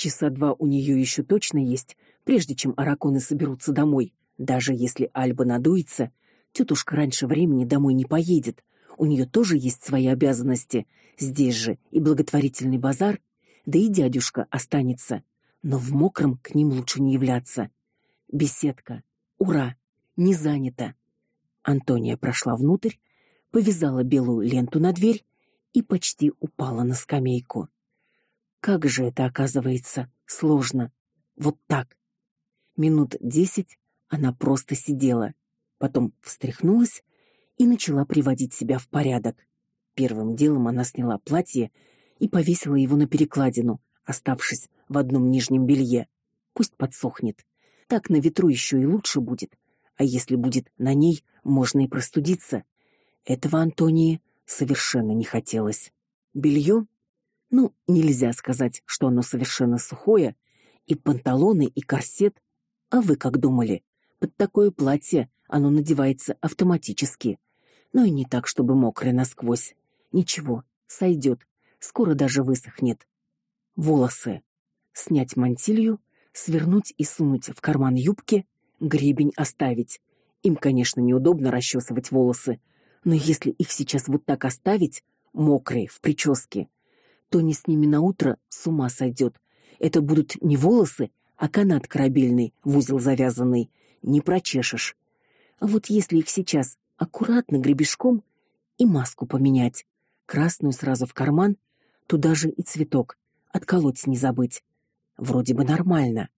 Часа два у нее еще точно есть, прежде чем араконы соберутся домой. Даже если Альба надуется, тетушка раньше времени домой не поедет. У нее тоже есть свои обязанности. Здесь же и благотворительный базар, да и дядюшка останется. Но в мокром к ним лучше не являться. Беседка. Ура! Не занято. Антония прошла внутрь, повязала белую ленту на дверь и почти упала на скамейку. Как же это оказывается сложно. Вот так. Минут десять она просто сидела, потом встряхнулась и начала приводить себя в порядок. Первым делом она сняла платье и повесила его на перекладину, оставшись в одном нижнем белье. Пусть подсохнет. Так на ветру еще и лучше будет. А если будет на ней, можно и простудиться. Этого Антонии совершенно не хотелось. Белье ну, нельзя сказать, что оно совершенно сухое, и панталоны, и корсет. А вы как думали? Под такое платье оно надевается автоматически. Но и не так, чтобы мокрое насквозь. Ничего, сойдет. Скоро даже высохнет. Волосы. Снять мантилью, свернуть и сунуть в карман юбки, гребень оставить. Им, конечно, неудобно расчесывать волосы, но если их сейчас вот так оставить, мокрые в прическе, Тони с ними на утро с ума сойдет. Это будут не волосы, а канат корабельный, в узел завязанный, не прочешешь. А вот если их сейчас аккуратно гребешком и маску поменять, красную сразу в карман, туда же и цветок, отколоть не забыть. Вроде бы нормально.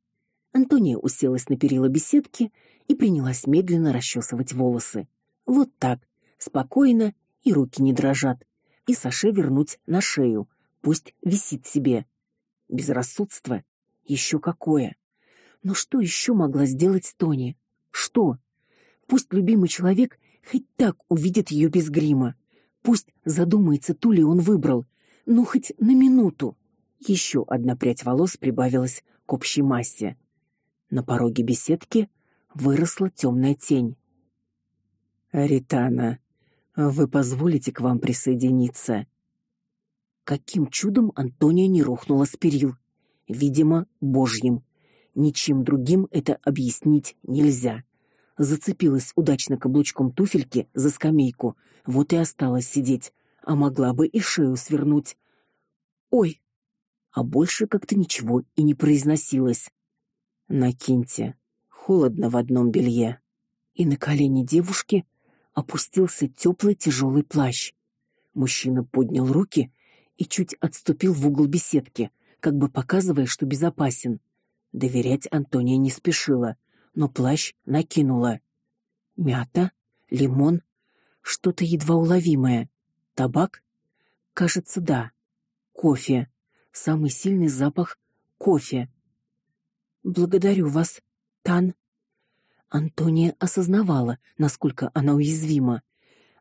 Антония уселась на перила беседки и принялась медленно расчесывать волосы. Вот так, спокойно, и руки не дрожат. И саше вернуть на шею, Пусть висит себе. Безрассудство еще какое. Но что еще могла сделать Тони? Что? Пусть любимый человек хоть так увидит ее без грима. Пусть задумается, ту ли он выбрал, ну хоть на минуту. Еще одна прядь волос прибавилась к общей массе. На пороге беседки выросла темная тень. Ритана, вы позволите к вам присоединиться? Каким чудом Антония не рухнула с перил? Видимо, божьим. Ничем другим это объяснить нельзя. Зацепилась удачно каблучком туфельки за скамейку, вот и осталась сидеть, а могла бы и шею свернуть. Ой. А больше как-то ничего и не произносилось. Накиньте. Холодно в одном белье. И на колени девушки опустился теплый тяжелый плащ. Мужчина поднял руки и чуть отступил в угол беседки, как бы показывая, что безопасен. Доверять Антония не спешила, но плащ накинула. Мята, лимон, что-то едва уловимое. Табак? Кажется, да. Кофе. Самый сильный запах кофе. Благодарю вас, Тан. Антония осознавала, насколько она уязвима.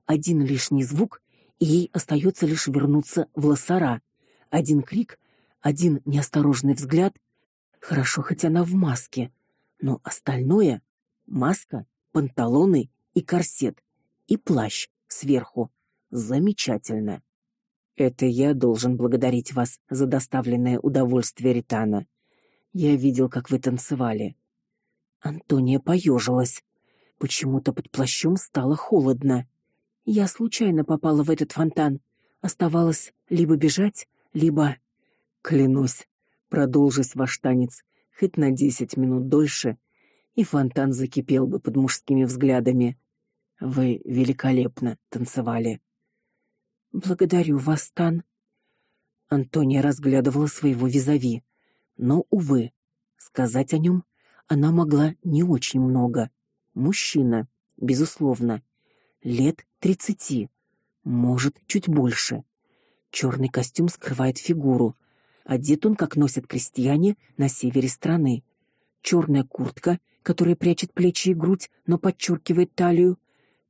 Один лишний звук, и ей остается лишь вернуться в лосара. Один крик, один неосторожный взгляд. Хорошо, хоть она в маске, но остальное маска, панталоны и корсет и плащ сверху. Замечательно. Это я должен благодарить вас за доставленное удовольствие, Ритана. Я видел, как вы танцевали. Антония поежилась. Почему-то под плащом стало холодно. Я случайно попала в этот фонтан. Оставалось либо бежать, либо клянусь, продолжись ваш танец хоть на десять минут дольше, и фонтан закипел бы под мужскими взглядами. Вы великолепно танцевали. Благодарю вас, Тан. Антония разглядывала своего визави, но увы, сказать о нем она могла не очень много. Мужчина, безусловно, лет тридцати, может, чуть больше. Черный костюм скрывает фигуру. Одет он, как носят крестьяне на севере страны. Черная куртка, которая прячет плечи и грудь, но подчеркивает талию,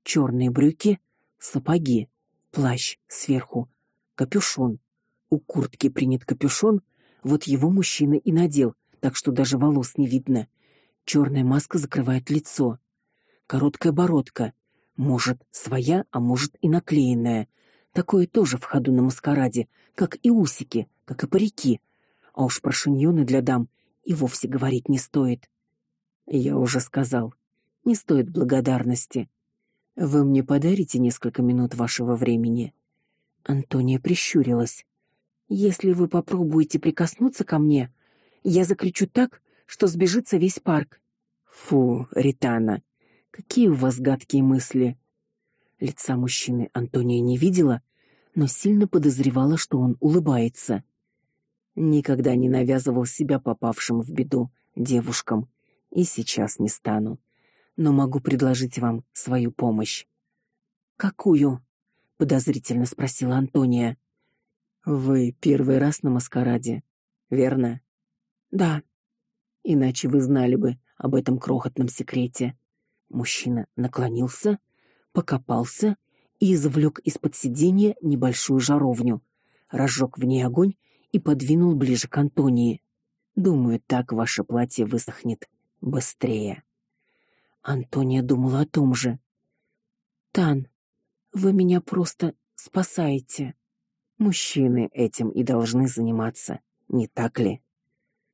черные брюки, сапоги, плащ сверху, капюшон. У куртки принят капюшон, вот его мужчина и надел, так что даже волос не видно. Черная маска закрывает лицо. Короткая бородка, может, своя, а может и наклеенная. Такое тоже в ходу на маскараде, как и усики, как и парики. А уж про шиньоны для дам и вовсе говорить не стоит. Я уже сказал, не стоит благодарности. Вы мне подарите несколько минут вашего времени. Антония прищурилась. Если вы попробуете прикоснуться ко мне, я закричу так, что сбежится весь парк. Фу, Ритана, какие у вас гадкие мысли. Лица мужчины Антония не видела, но сильно подозревала, что он улыбается. Никогда не навязывал себя попавшим в беду девушкам, и сейчас не стану. Но могу предложить вам свою помощь. Какую? подозрительно спросила Антония. Вы первый раз на маскараде, верно? Да. Иначе вы знали бы об этом крохотном секрете. Мужчина наклонился, покопался и извлек из-под сиденья небольшую жаровню, разжег в ней огонь и подвинул ближе к Антонии. Думаю, так ваше платье высохнет быстрее. Антония думала о том же. Тан, вы меня просто спасаете. Мужчины этим и должны заниматься, не так ли?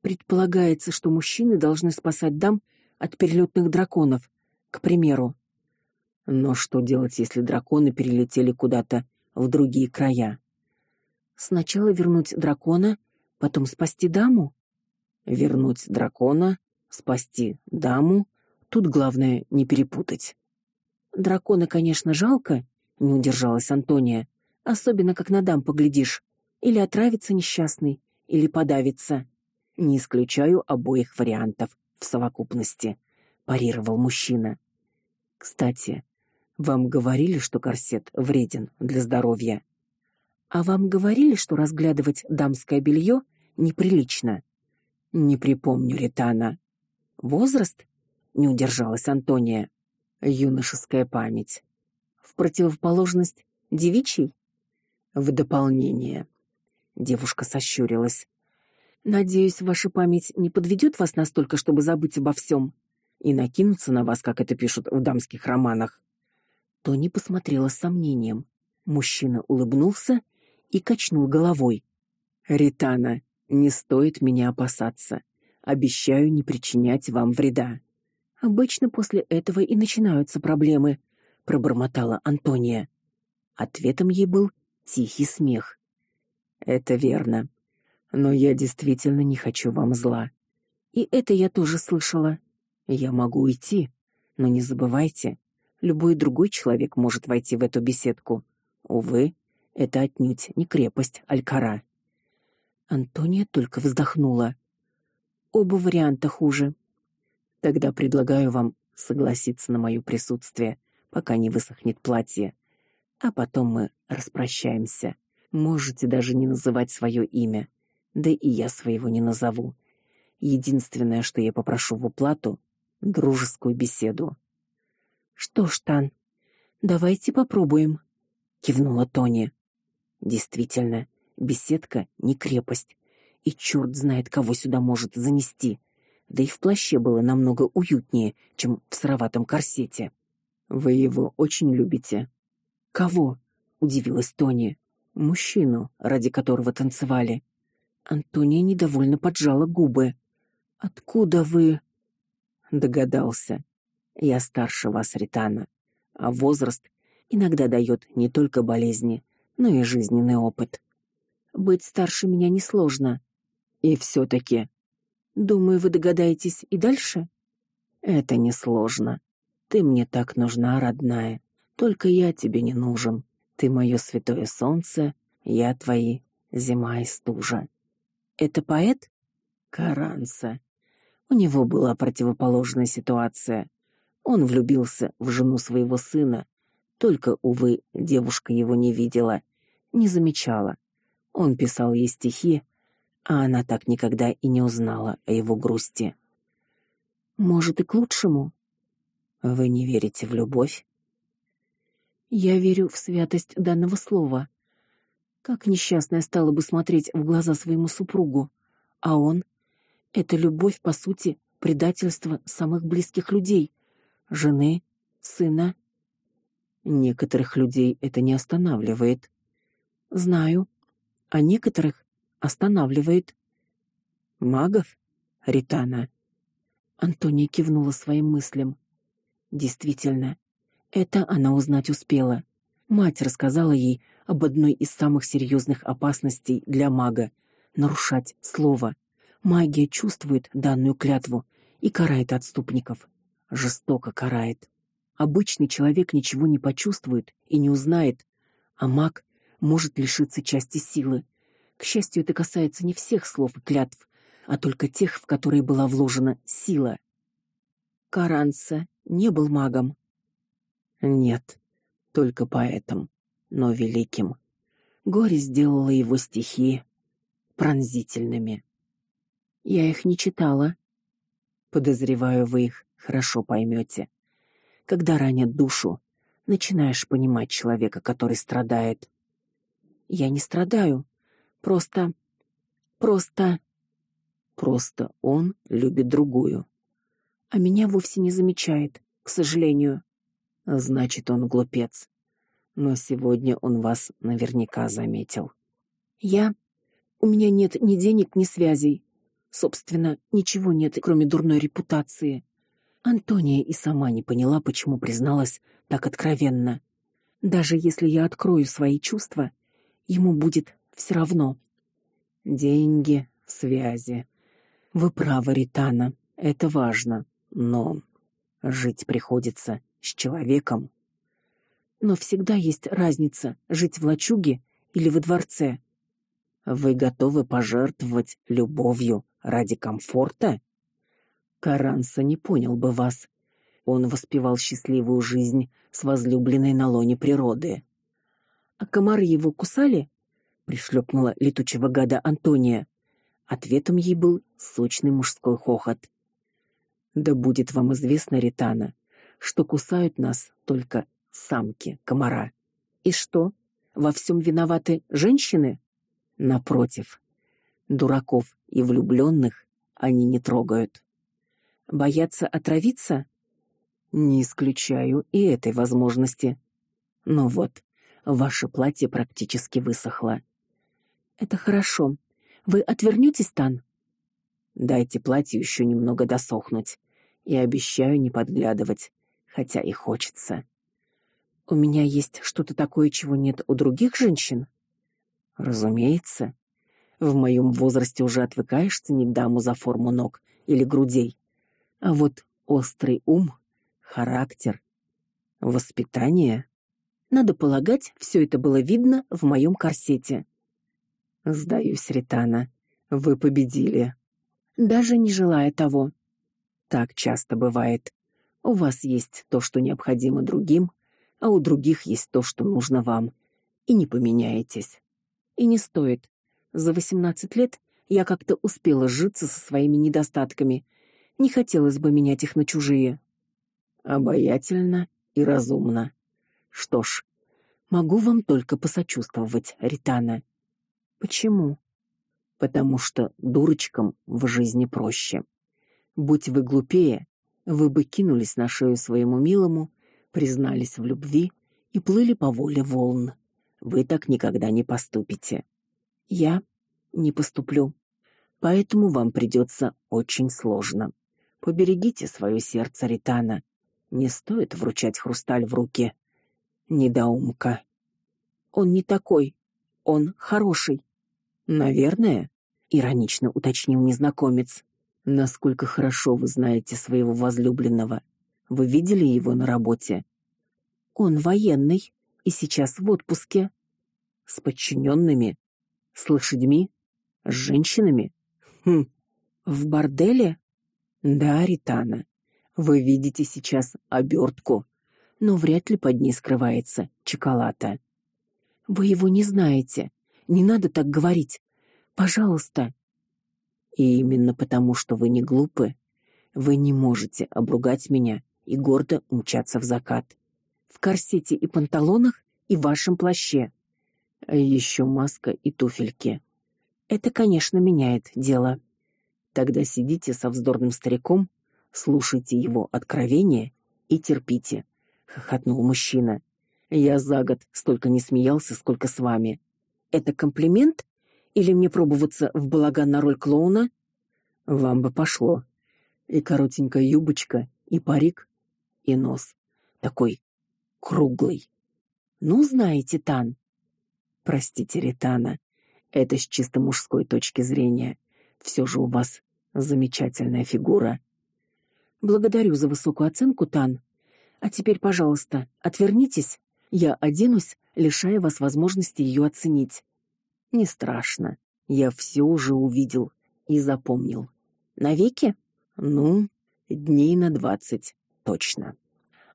Предполагается, что мужчины должны спасать дам от перелетных драконов, к примеру. Но что делать, если драконы перелетели куда-то в другие края? Сначала вернуть дракона, потом спасти даму? Вернуть дракона, спасти даму, тут главное не перепутать. Дракона, конечно, жалко, не удержалась Антония, особенно как на дам поглядишь, или отравится несчастный, или подавится. Не исключаю обоих вариантов в совокупности, парировал мужчина. Кстати, вам говорили, что корсет вреден для здоровья. А вам говорили, что разглядывать дамское белье неприлично? Не припомню, Ритана. Возраст? Не удержалась Антония. Юношеская память. В противоположность девичьей? В дополнение. Девушка сощурилась. Надеюсь, ваша память не подведет вас настолько, чтобы забыть обо всем и накинуться на вас, как это пишут в дамских романах. Тони посмотрела с сомнением. Мужчина улыбнулся и качнул головой. Ритана, не стоит меня опасаться. Обещаю не причинять вам вреда. Обычно после этого и начинаются проблемы, пробормотала Антония. Ответом ей был тихий смех. Это верно. Но я действительно не хочу вам зла. И это я тоже слышала. Я могу уйти, но не забывайте, любой другой человек может войти в эту беседку. Увы, это отнюдь не крепость Алькара. Антония только вздохнула. Оба варианта хуже. Тогда предлагаю вам согласиться на моё присутствие, пока не высохнет платье, а потом мы распрощаемся. Можете даже не называть свое имя, да и я своего не назову. Единственное, что я попрошу в уплату дружескую беседу. Что ж, Тан, давайте попробуем, кивнула Тони. Действительно, беседка не крепость, и черт знает, кого сюда может занести. Да и в плаще было намного уютнее, чем в сыроватом корсете. Вы его очень любите. Кого? удивилась Тони. Мужчину, ради которого танцевали. Антония недовольно поджала губы. Откуда вы? Догадался. Я старше вас, Ритана, а возраст иногда дает не только болезни, но и жизненный опыт. Быть старше меня несложно. И все таки думаю, вы догадаетесь и дальше. Это несложно. Ты мне так нужна, родная. Только я тебе не нужен. Ты мое святое солнце, я твои зима и стужа. Это поэт Каранса. У него была противоположная ситуация. Он влюбился в жену своего сына, только увы, девушка его не видела, не замечала. Он писал ей стихи, а она так никогда и не узнала о его грусти. Может, и к лучшему. Вы не верите в любовь? Я верю в святость данного слова. Как несчастная стала бы смотреть в глаза своему супругу, а он это любовь, по сути, предательство самых близких людей, жены, сына. Некоторых людей это не останавливает. Знаю, а некоторых останавливает. Магов, Ритана. Антония кивнула своим мыслям. Действительно, это она узнать успела. Мать рассказала ей об одной из самых серьезных опасностей для мага нарушать слово. Магия чувствует данную клятву и карает отступников. Жестоко карает. Обычный человек ничего не почувствует и не узнает, а маг может лишиться части силы. К счастью, это касается не всех слов и клятв, а только тех, в которые была вложена сила. Каранса не был магом. Нет, только поэтом, но великим. Горе сделало его стихи пронзительными. Я их не читала. Подозреваю, вы их хорошо поймете. Когда ранят душу, начинаешь понимать человека, который страдает. Я не страдаю, просто просто просто он любит другую. А меня вовсе не замечает, к сожалению. Значит, он глупец. Но сегодня он вас наверняка заметил. Я у меня нет ни денег, ни связей. Собственно, ничего нет, кроме дурной репутации. Антония и сама не поняла, почему призналась так откровенно. Даже если я открою свои чувства, ему будет все равно. Деньги, связи. Вы правы, Ритана, это важно, но жить приходится с человеком. Но всегда есть разница жить в лачуге или во дворце. Вы готовы пожертвовать любовью ради комфорта? Каранса не понял бы вас. Он воспевал счастливую жизнь с возлюбленной на лоне природы. А комары его кусали? Пришлепнула летучего гада Антония. Ответом ей был сочный мужской хохот. Да будет вам известно, Ритана, что кусают нас только самки комара. И что? Во всем виноваты женщины? Напротив, Дураков и влюбленных они не трогают. Боятся отравиться? Не исключаю и этой возможности. Но вот, ваше платье практически высохло. Это хорошо. Вы отвернётесь, Тан? Дайте платью еще немного досохнуть, и обещаю не подглядывать, хотя и хочется. У меня есть что-то такое, чего нет у других женщин. Разумеется. В моем возрасте уже отвыкаешь ценить даму за форму ног или грудей. А вот острый ум, характер, воспитание, надо полагать, все это было видно в моем корсете. Сдаюсь, Ритана, вы победили. Даже не желая того. Так часто бывает. У вас есть то, что необходимо другим, а у других есть то, что нужно вам, и не поменяетесь. И не стоит. За восемнадцать лет я как-то успела сжиться со своими недостатками. Не хотелось бы менять их на чужие. Обаятельно и разумно. Что ж, могу вам только посочувствовать, Ритана. Почему? Потому что дурочкам в жизни проще. Будь вы глупее, вы бы кинулись на шею своему милому признались в любви и плыли по воле волн. Вы так никогда не поступите. Я не поступлю. Поэтому вам придется очень сложно. Поберегите свое сердце, Ритана. Не стоит вручать хрусталь в руки. Недоумка. Он не такой. Он хороший. Наверное, иронично уточнил незнакомец. Насколько хорошо вы знаете своего возлюбленного? Вы видели его на работе? Он военный и сейчас в отпуске. С подчиненными, с лошадьми, с женщинами. Хм. В борделе? Да, Ритана. Вы видите сейчас обертку, но вряд ли под ней скрывается чоколата. Вы его не знаете. Не надо так говорить. Пожалуйста. И именно потому, что вы не глупы, вы не можете обругать меня и гордо умчаться в закат. В корсете и панталонах и вашем плаще. А еще маска и туфельки. Это, конечно, меняет дело. Тогда сидите со вздорным стариком, слушайте его откровения и терпите, хохотнул мужчина. Я за год столько не смеялся, сколько с вами. Это комплимент или мне пробоваться в балаган на роль клоуна? Вам бы пошло. И коротенькая юбочка, и парик, и нос такой круглый. Ну, знаете, Тан. Простите, Ритана, это с чисто мужской точки зрения. Все же у вас замечательная фигура. Благодарю за высокую оценку, Тан. А теперь, пожалуйста, отвернитесь. Я оденусь, лишая вас возможности ее оценить. Не страшно. Я все уже увидел и запомнил. Навеки? Ну, дней на двадцать точно.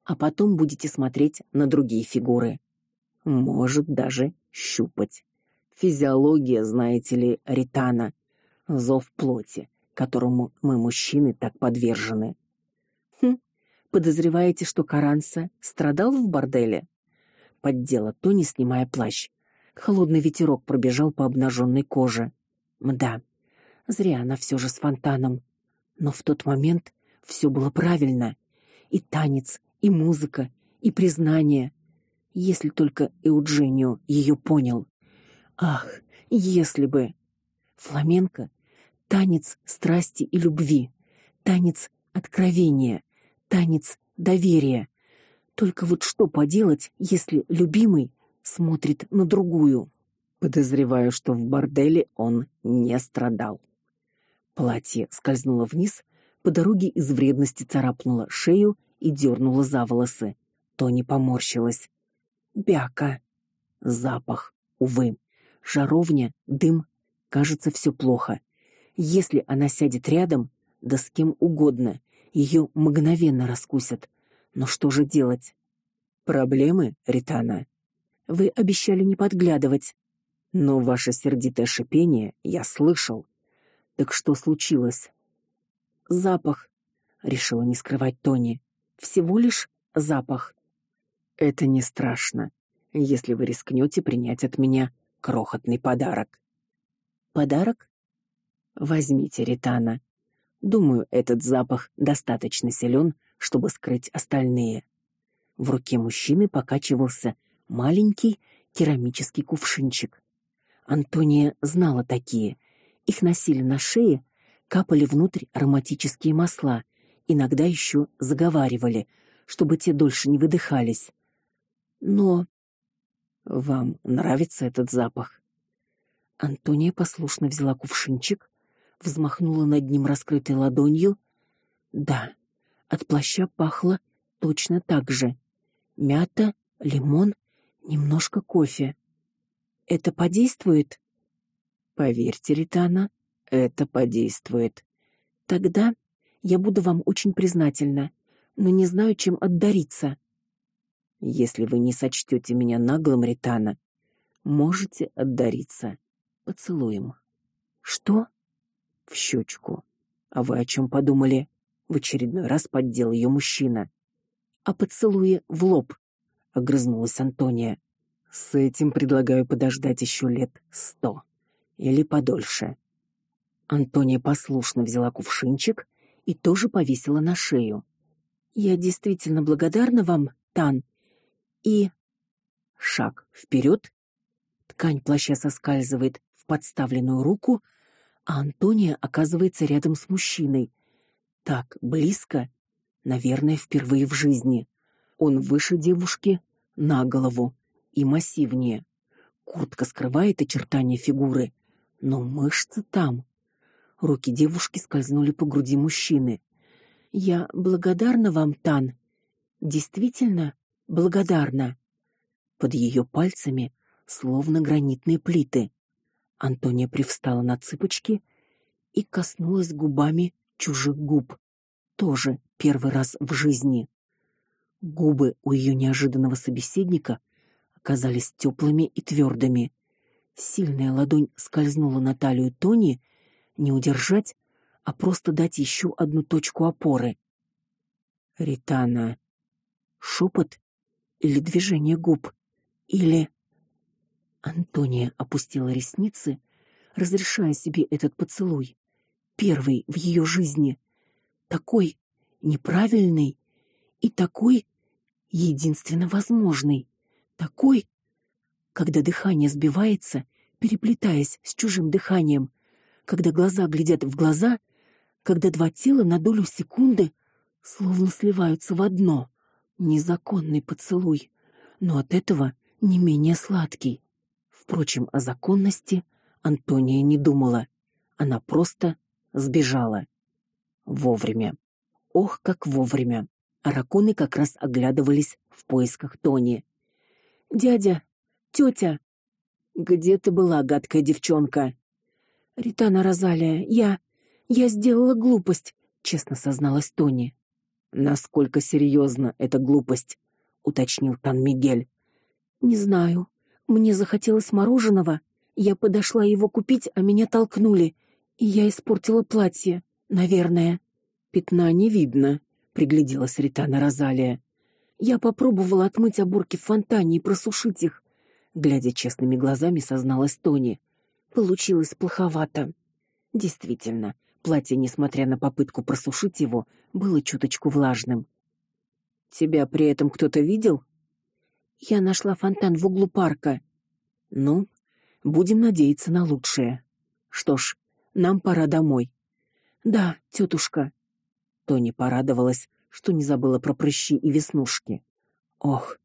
А потом будете смотреть на другие фигуры. Может даже щупать. Физиология, знаете ли, ритана, зов плоти, которому мы мужчины так подвержены. Хм. Подозреваете, что Каранса страдал в борделе? Поддела Тони, снимая плащ. Холодный ветерок пробежал по обнаженной коже. Мда. Зря она все же с фонтаном. Но в тот момент все было правильно и танец, и музыка, и признание. Если только Эудженио ее понял. Ах, если бы фламенко танец страсти и любви, танец откровения, танец доверия. Только вот что поделать, если любимый смотрит на другую? Подозреваю, что в борделе он не страдал. Платье скользнуло вниз, по дороге из вредности царапнула шею и дернула за волосы. Тони поморщилась. Бяка. Запах. Увы. Жаровня, дым. Кажется, все плохо. Если она сядет рядом, да с кем угодно, ее мгновенно раскусят. Но что же делать? Проблемы, Ритана. Вы обещали не подглядывать. Но ваше сердитое шипение я слышал. Так что случилось? Запах, решила не скрывать Тони. Всего лишь запах. Это не страшно, если вы рискнете принять от меня крохотный подарок. Подарок? Возьмите Ритана. Думаю, этот запах достаточно силен, чтобы скрыть остальные. В руке мужчины покачивался маленький керамический кувшинчик. Антония знала такие. Их носили на шее, капали внутрь ароматические масла, иногда еще заговаривали, чтобы те дольше не выдыхались. Но вам нравится этот запах? Антония послушно взяла кувшинчик, взмахнула над ним раскрытой ладонью. Да, от плаща пахло точно так же. Мята, лимон, немножко кофе. Это подействует? Поверьте, Ритана, это подействует. Тогда я буду вам очень признательна, но не знаю, чем отдариться. Если вы не сочтете меня наглым, Ритана, можете отдариться поцелуем. Что? В щечку. А вы о чем подумали? В очередной раз поддел ее мужчина. А поцелуе в лоб, огрызнулась Антония. С этим предлагаю подождать еще лет сто или подольше. Антония послушно взяла кувшинчик и тоже повесила на шею. Я действительно благодарна вам, Тан. И шаг вперед. Ткань плаща соскальзывает в подставленную руку, а Антония оказывается рядом с мужчиной. Так близко, наверное, впервые в жизни. Он выше девушки на голову и массивнее. Куртка скрывает очертания фигуры, но мышцы там. Руки девушки скользнули по груди мужчины. Я благодарна вам, Тан. Действительно благодарна. Под ее пальцами словно гранитные плиты. Антония привстала на цыпочки и коснулась губами чужих губ. Тоже первый раз в жизни. Губы у ее неожиданного собеседника оказались теплыми и твердыми. Сильная ладонь скользнула на талию Тони, не удержать, а просто дать еще одну точку опоры. Ритана. Шепот или движение губ, или Антония опустила ресницы, разрешая себе этот поцелуй, первый в ее жизни, такой неправильный и такой единственно возможный, такой, когда дыхание сбивается, переплетаясь с чужим дыханием, когда глаза глядят в глаза, когда два тела на долю секунды словно сливаются в одно. Незаконный поцелуй, но от этого не менее сладкий. Впрочем, о законности Антония не думала. Она просто сбежала. Вовремя. Ох, как вовремя. Араконы как раз оглядывались в поисках Тони. Дядя, тетя, где ты была, гадкая девчонка? Ритана Розалия, я я сделала глупость, честно созналась Тони. Насколько серьезно эта глупость? уточнил Тан Мигель. Не знаю. Мне захотелось мороженого, я подошла его купить, а меня толкнули, и я испортила платье, наверное. Пятна не видно, пригляделась Ритана Розалия. Я попробовала отмыть оборки в фонтане и просушить их, глядя честными глазами, созналась Тони. Получилось плоховато. Действительно, платье, несмотря на попытку просушить его, было чуточку влажным. Тебя при этом кто-то видел? Я нашла фонтан в углу парка. Ну, будем надеяться на лучшее. Что ж, нам пора домой. Да, тетушка. Тони порадовалась, что не забыла про прыщи и веснушки. Ох,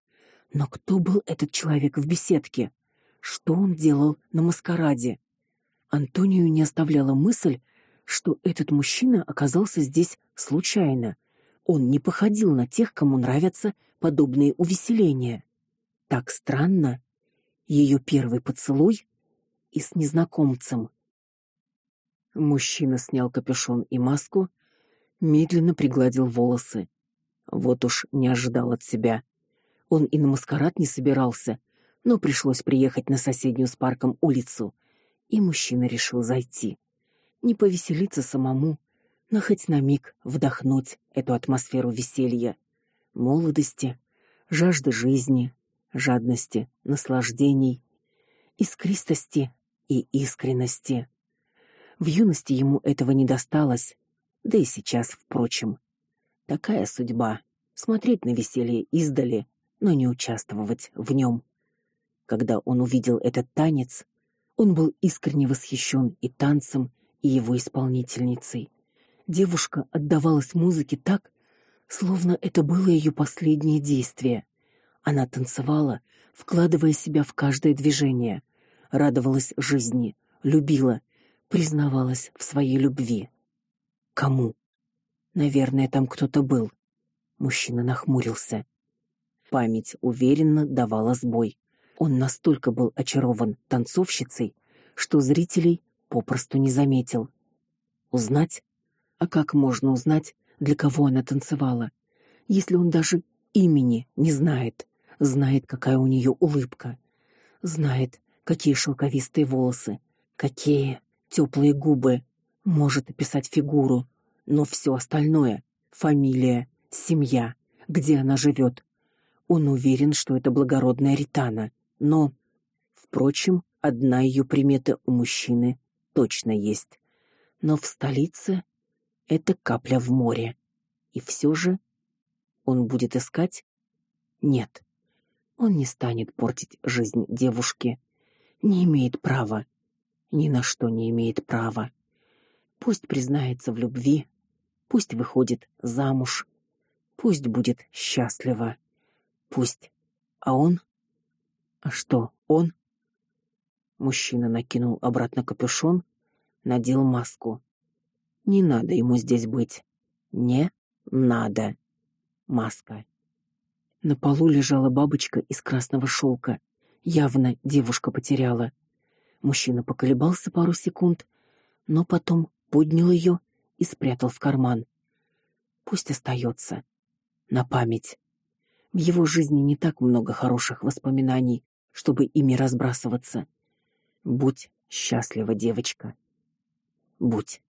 но кто был этот человек в беседке? Что он делал на маскараде? Антонию не оставляла мысль, что этот мужчина оказался здесь случайно. Он не походил на тех, кому нравятся подобные увеселения. Так странно. Ее первый поцелуй и с незнакомцем. Мужчина снял капюшон и маску, медленно пригладил волосы. Вот уж не ожидал от себя. Он и на маскарад не собирался, но пришлось приехать на соседнюю с парком улицу, и мужчина решил зайти. Не повеселиться самому, но хоть на миг вдохнуть эту атмосферу веселья, молодости, жажды жизни, жадности, наслаждений, искристости и искренности. В юности ему этого не досталось, да и сейчас, впрочем. Такая судьба смотреть на веселье издали, но не участвовать в нем. Когда он увидел этот танец, он был искренне восхищен и танцем, и его исполнительницей. Девушка отдавалась музыке так, словно это было ее последнее действие. Она танцевала, вкладывая себя в каждое движение, радовалась жизни, любила, признавалась в своей любви. Кому? Наверное, там кто-то был. Мужчина нахмурился. Память уверенно давала сбой. Он настолько был очарован танцовщицей, что зрителей попросту не заметил. Узнать? А как можно узнать, для кого она танцевала, если он даже имени не знает? Знает, какая у нее улыбка, знает, какие шелковистые волосы, какие теплые губы, может описать фигуру, но все остальное фамилия, семья, где она живет. Он уверен, что это благородная Ритана, но впрочем, одна ее примета у мужчины точно есть. Но в столице это капля в море. И все же он будет искать? Нет. Он не станет портить жизнь девушки. Не имеет права. Ни на что не имеет права. Пусть признается в любви, пусть выходит замуж, пусть будет счастлива. Пусть. А он? А что, он? Мужчина накинул обратно капюшон, надел маску. Не надо ему здесь быть. Не надо. Маска. На полу лежала бабочка из красного шелка. Явно девушка потеряла. Мужчина поколебался пару секунд, но потом поднял ее и спрятал в карман. Пусть остается на память. В его жизни не так много хороших воспоминаний, чтобы ими разбрасываться. Будь счастлива, девочка. Будь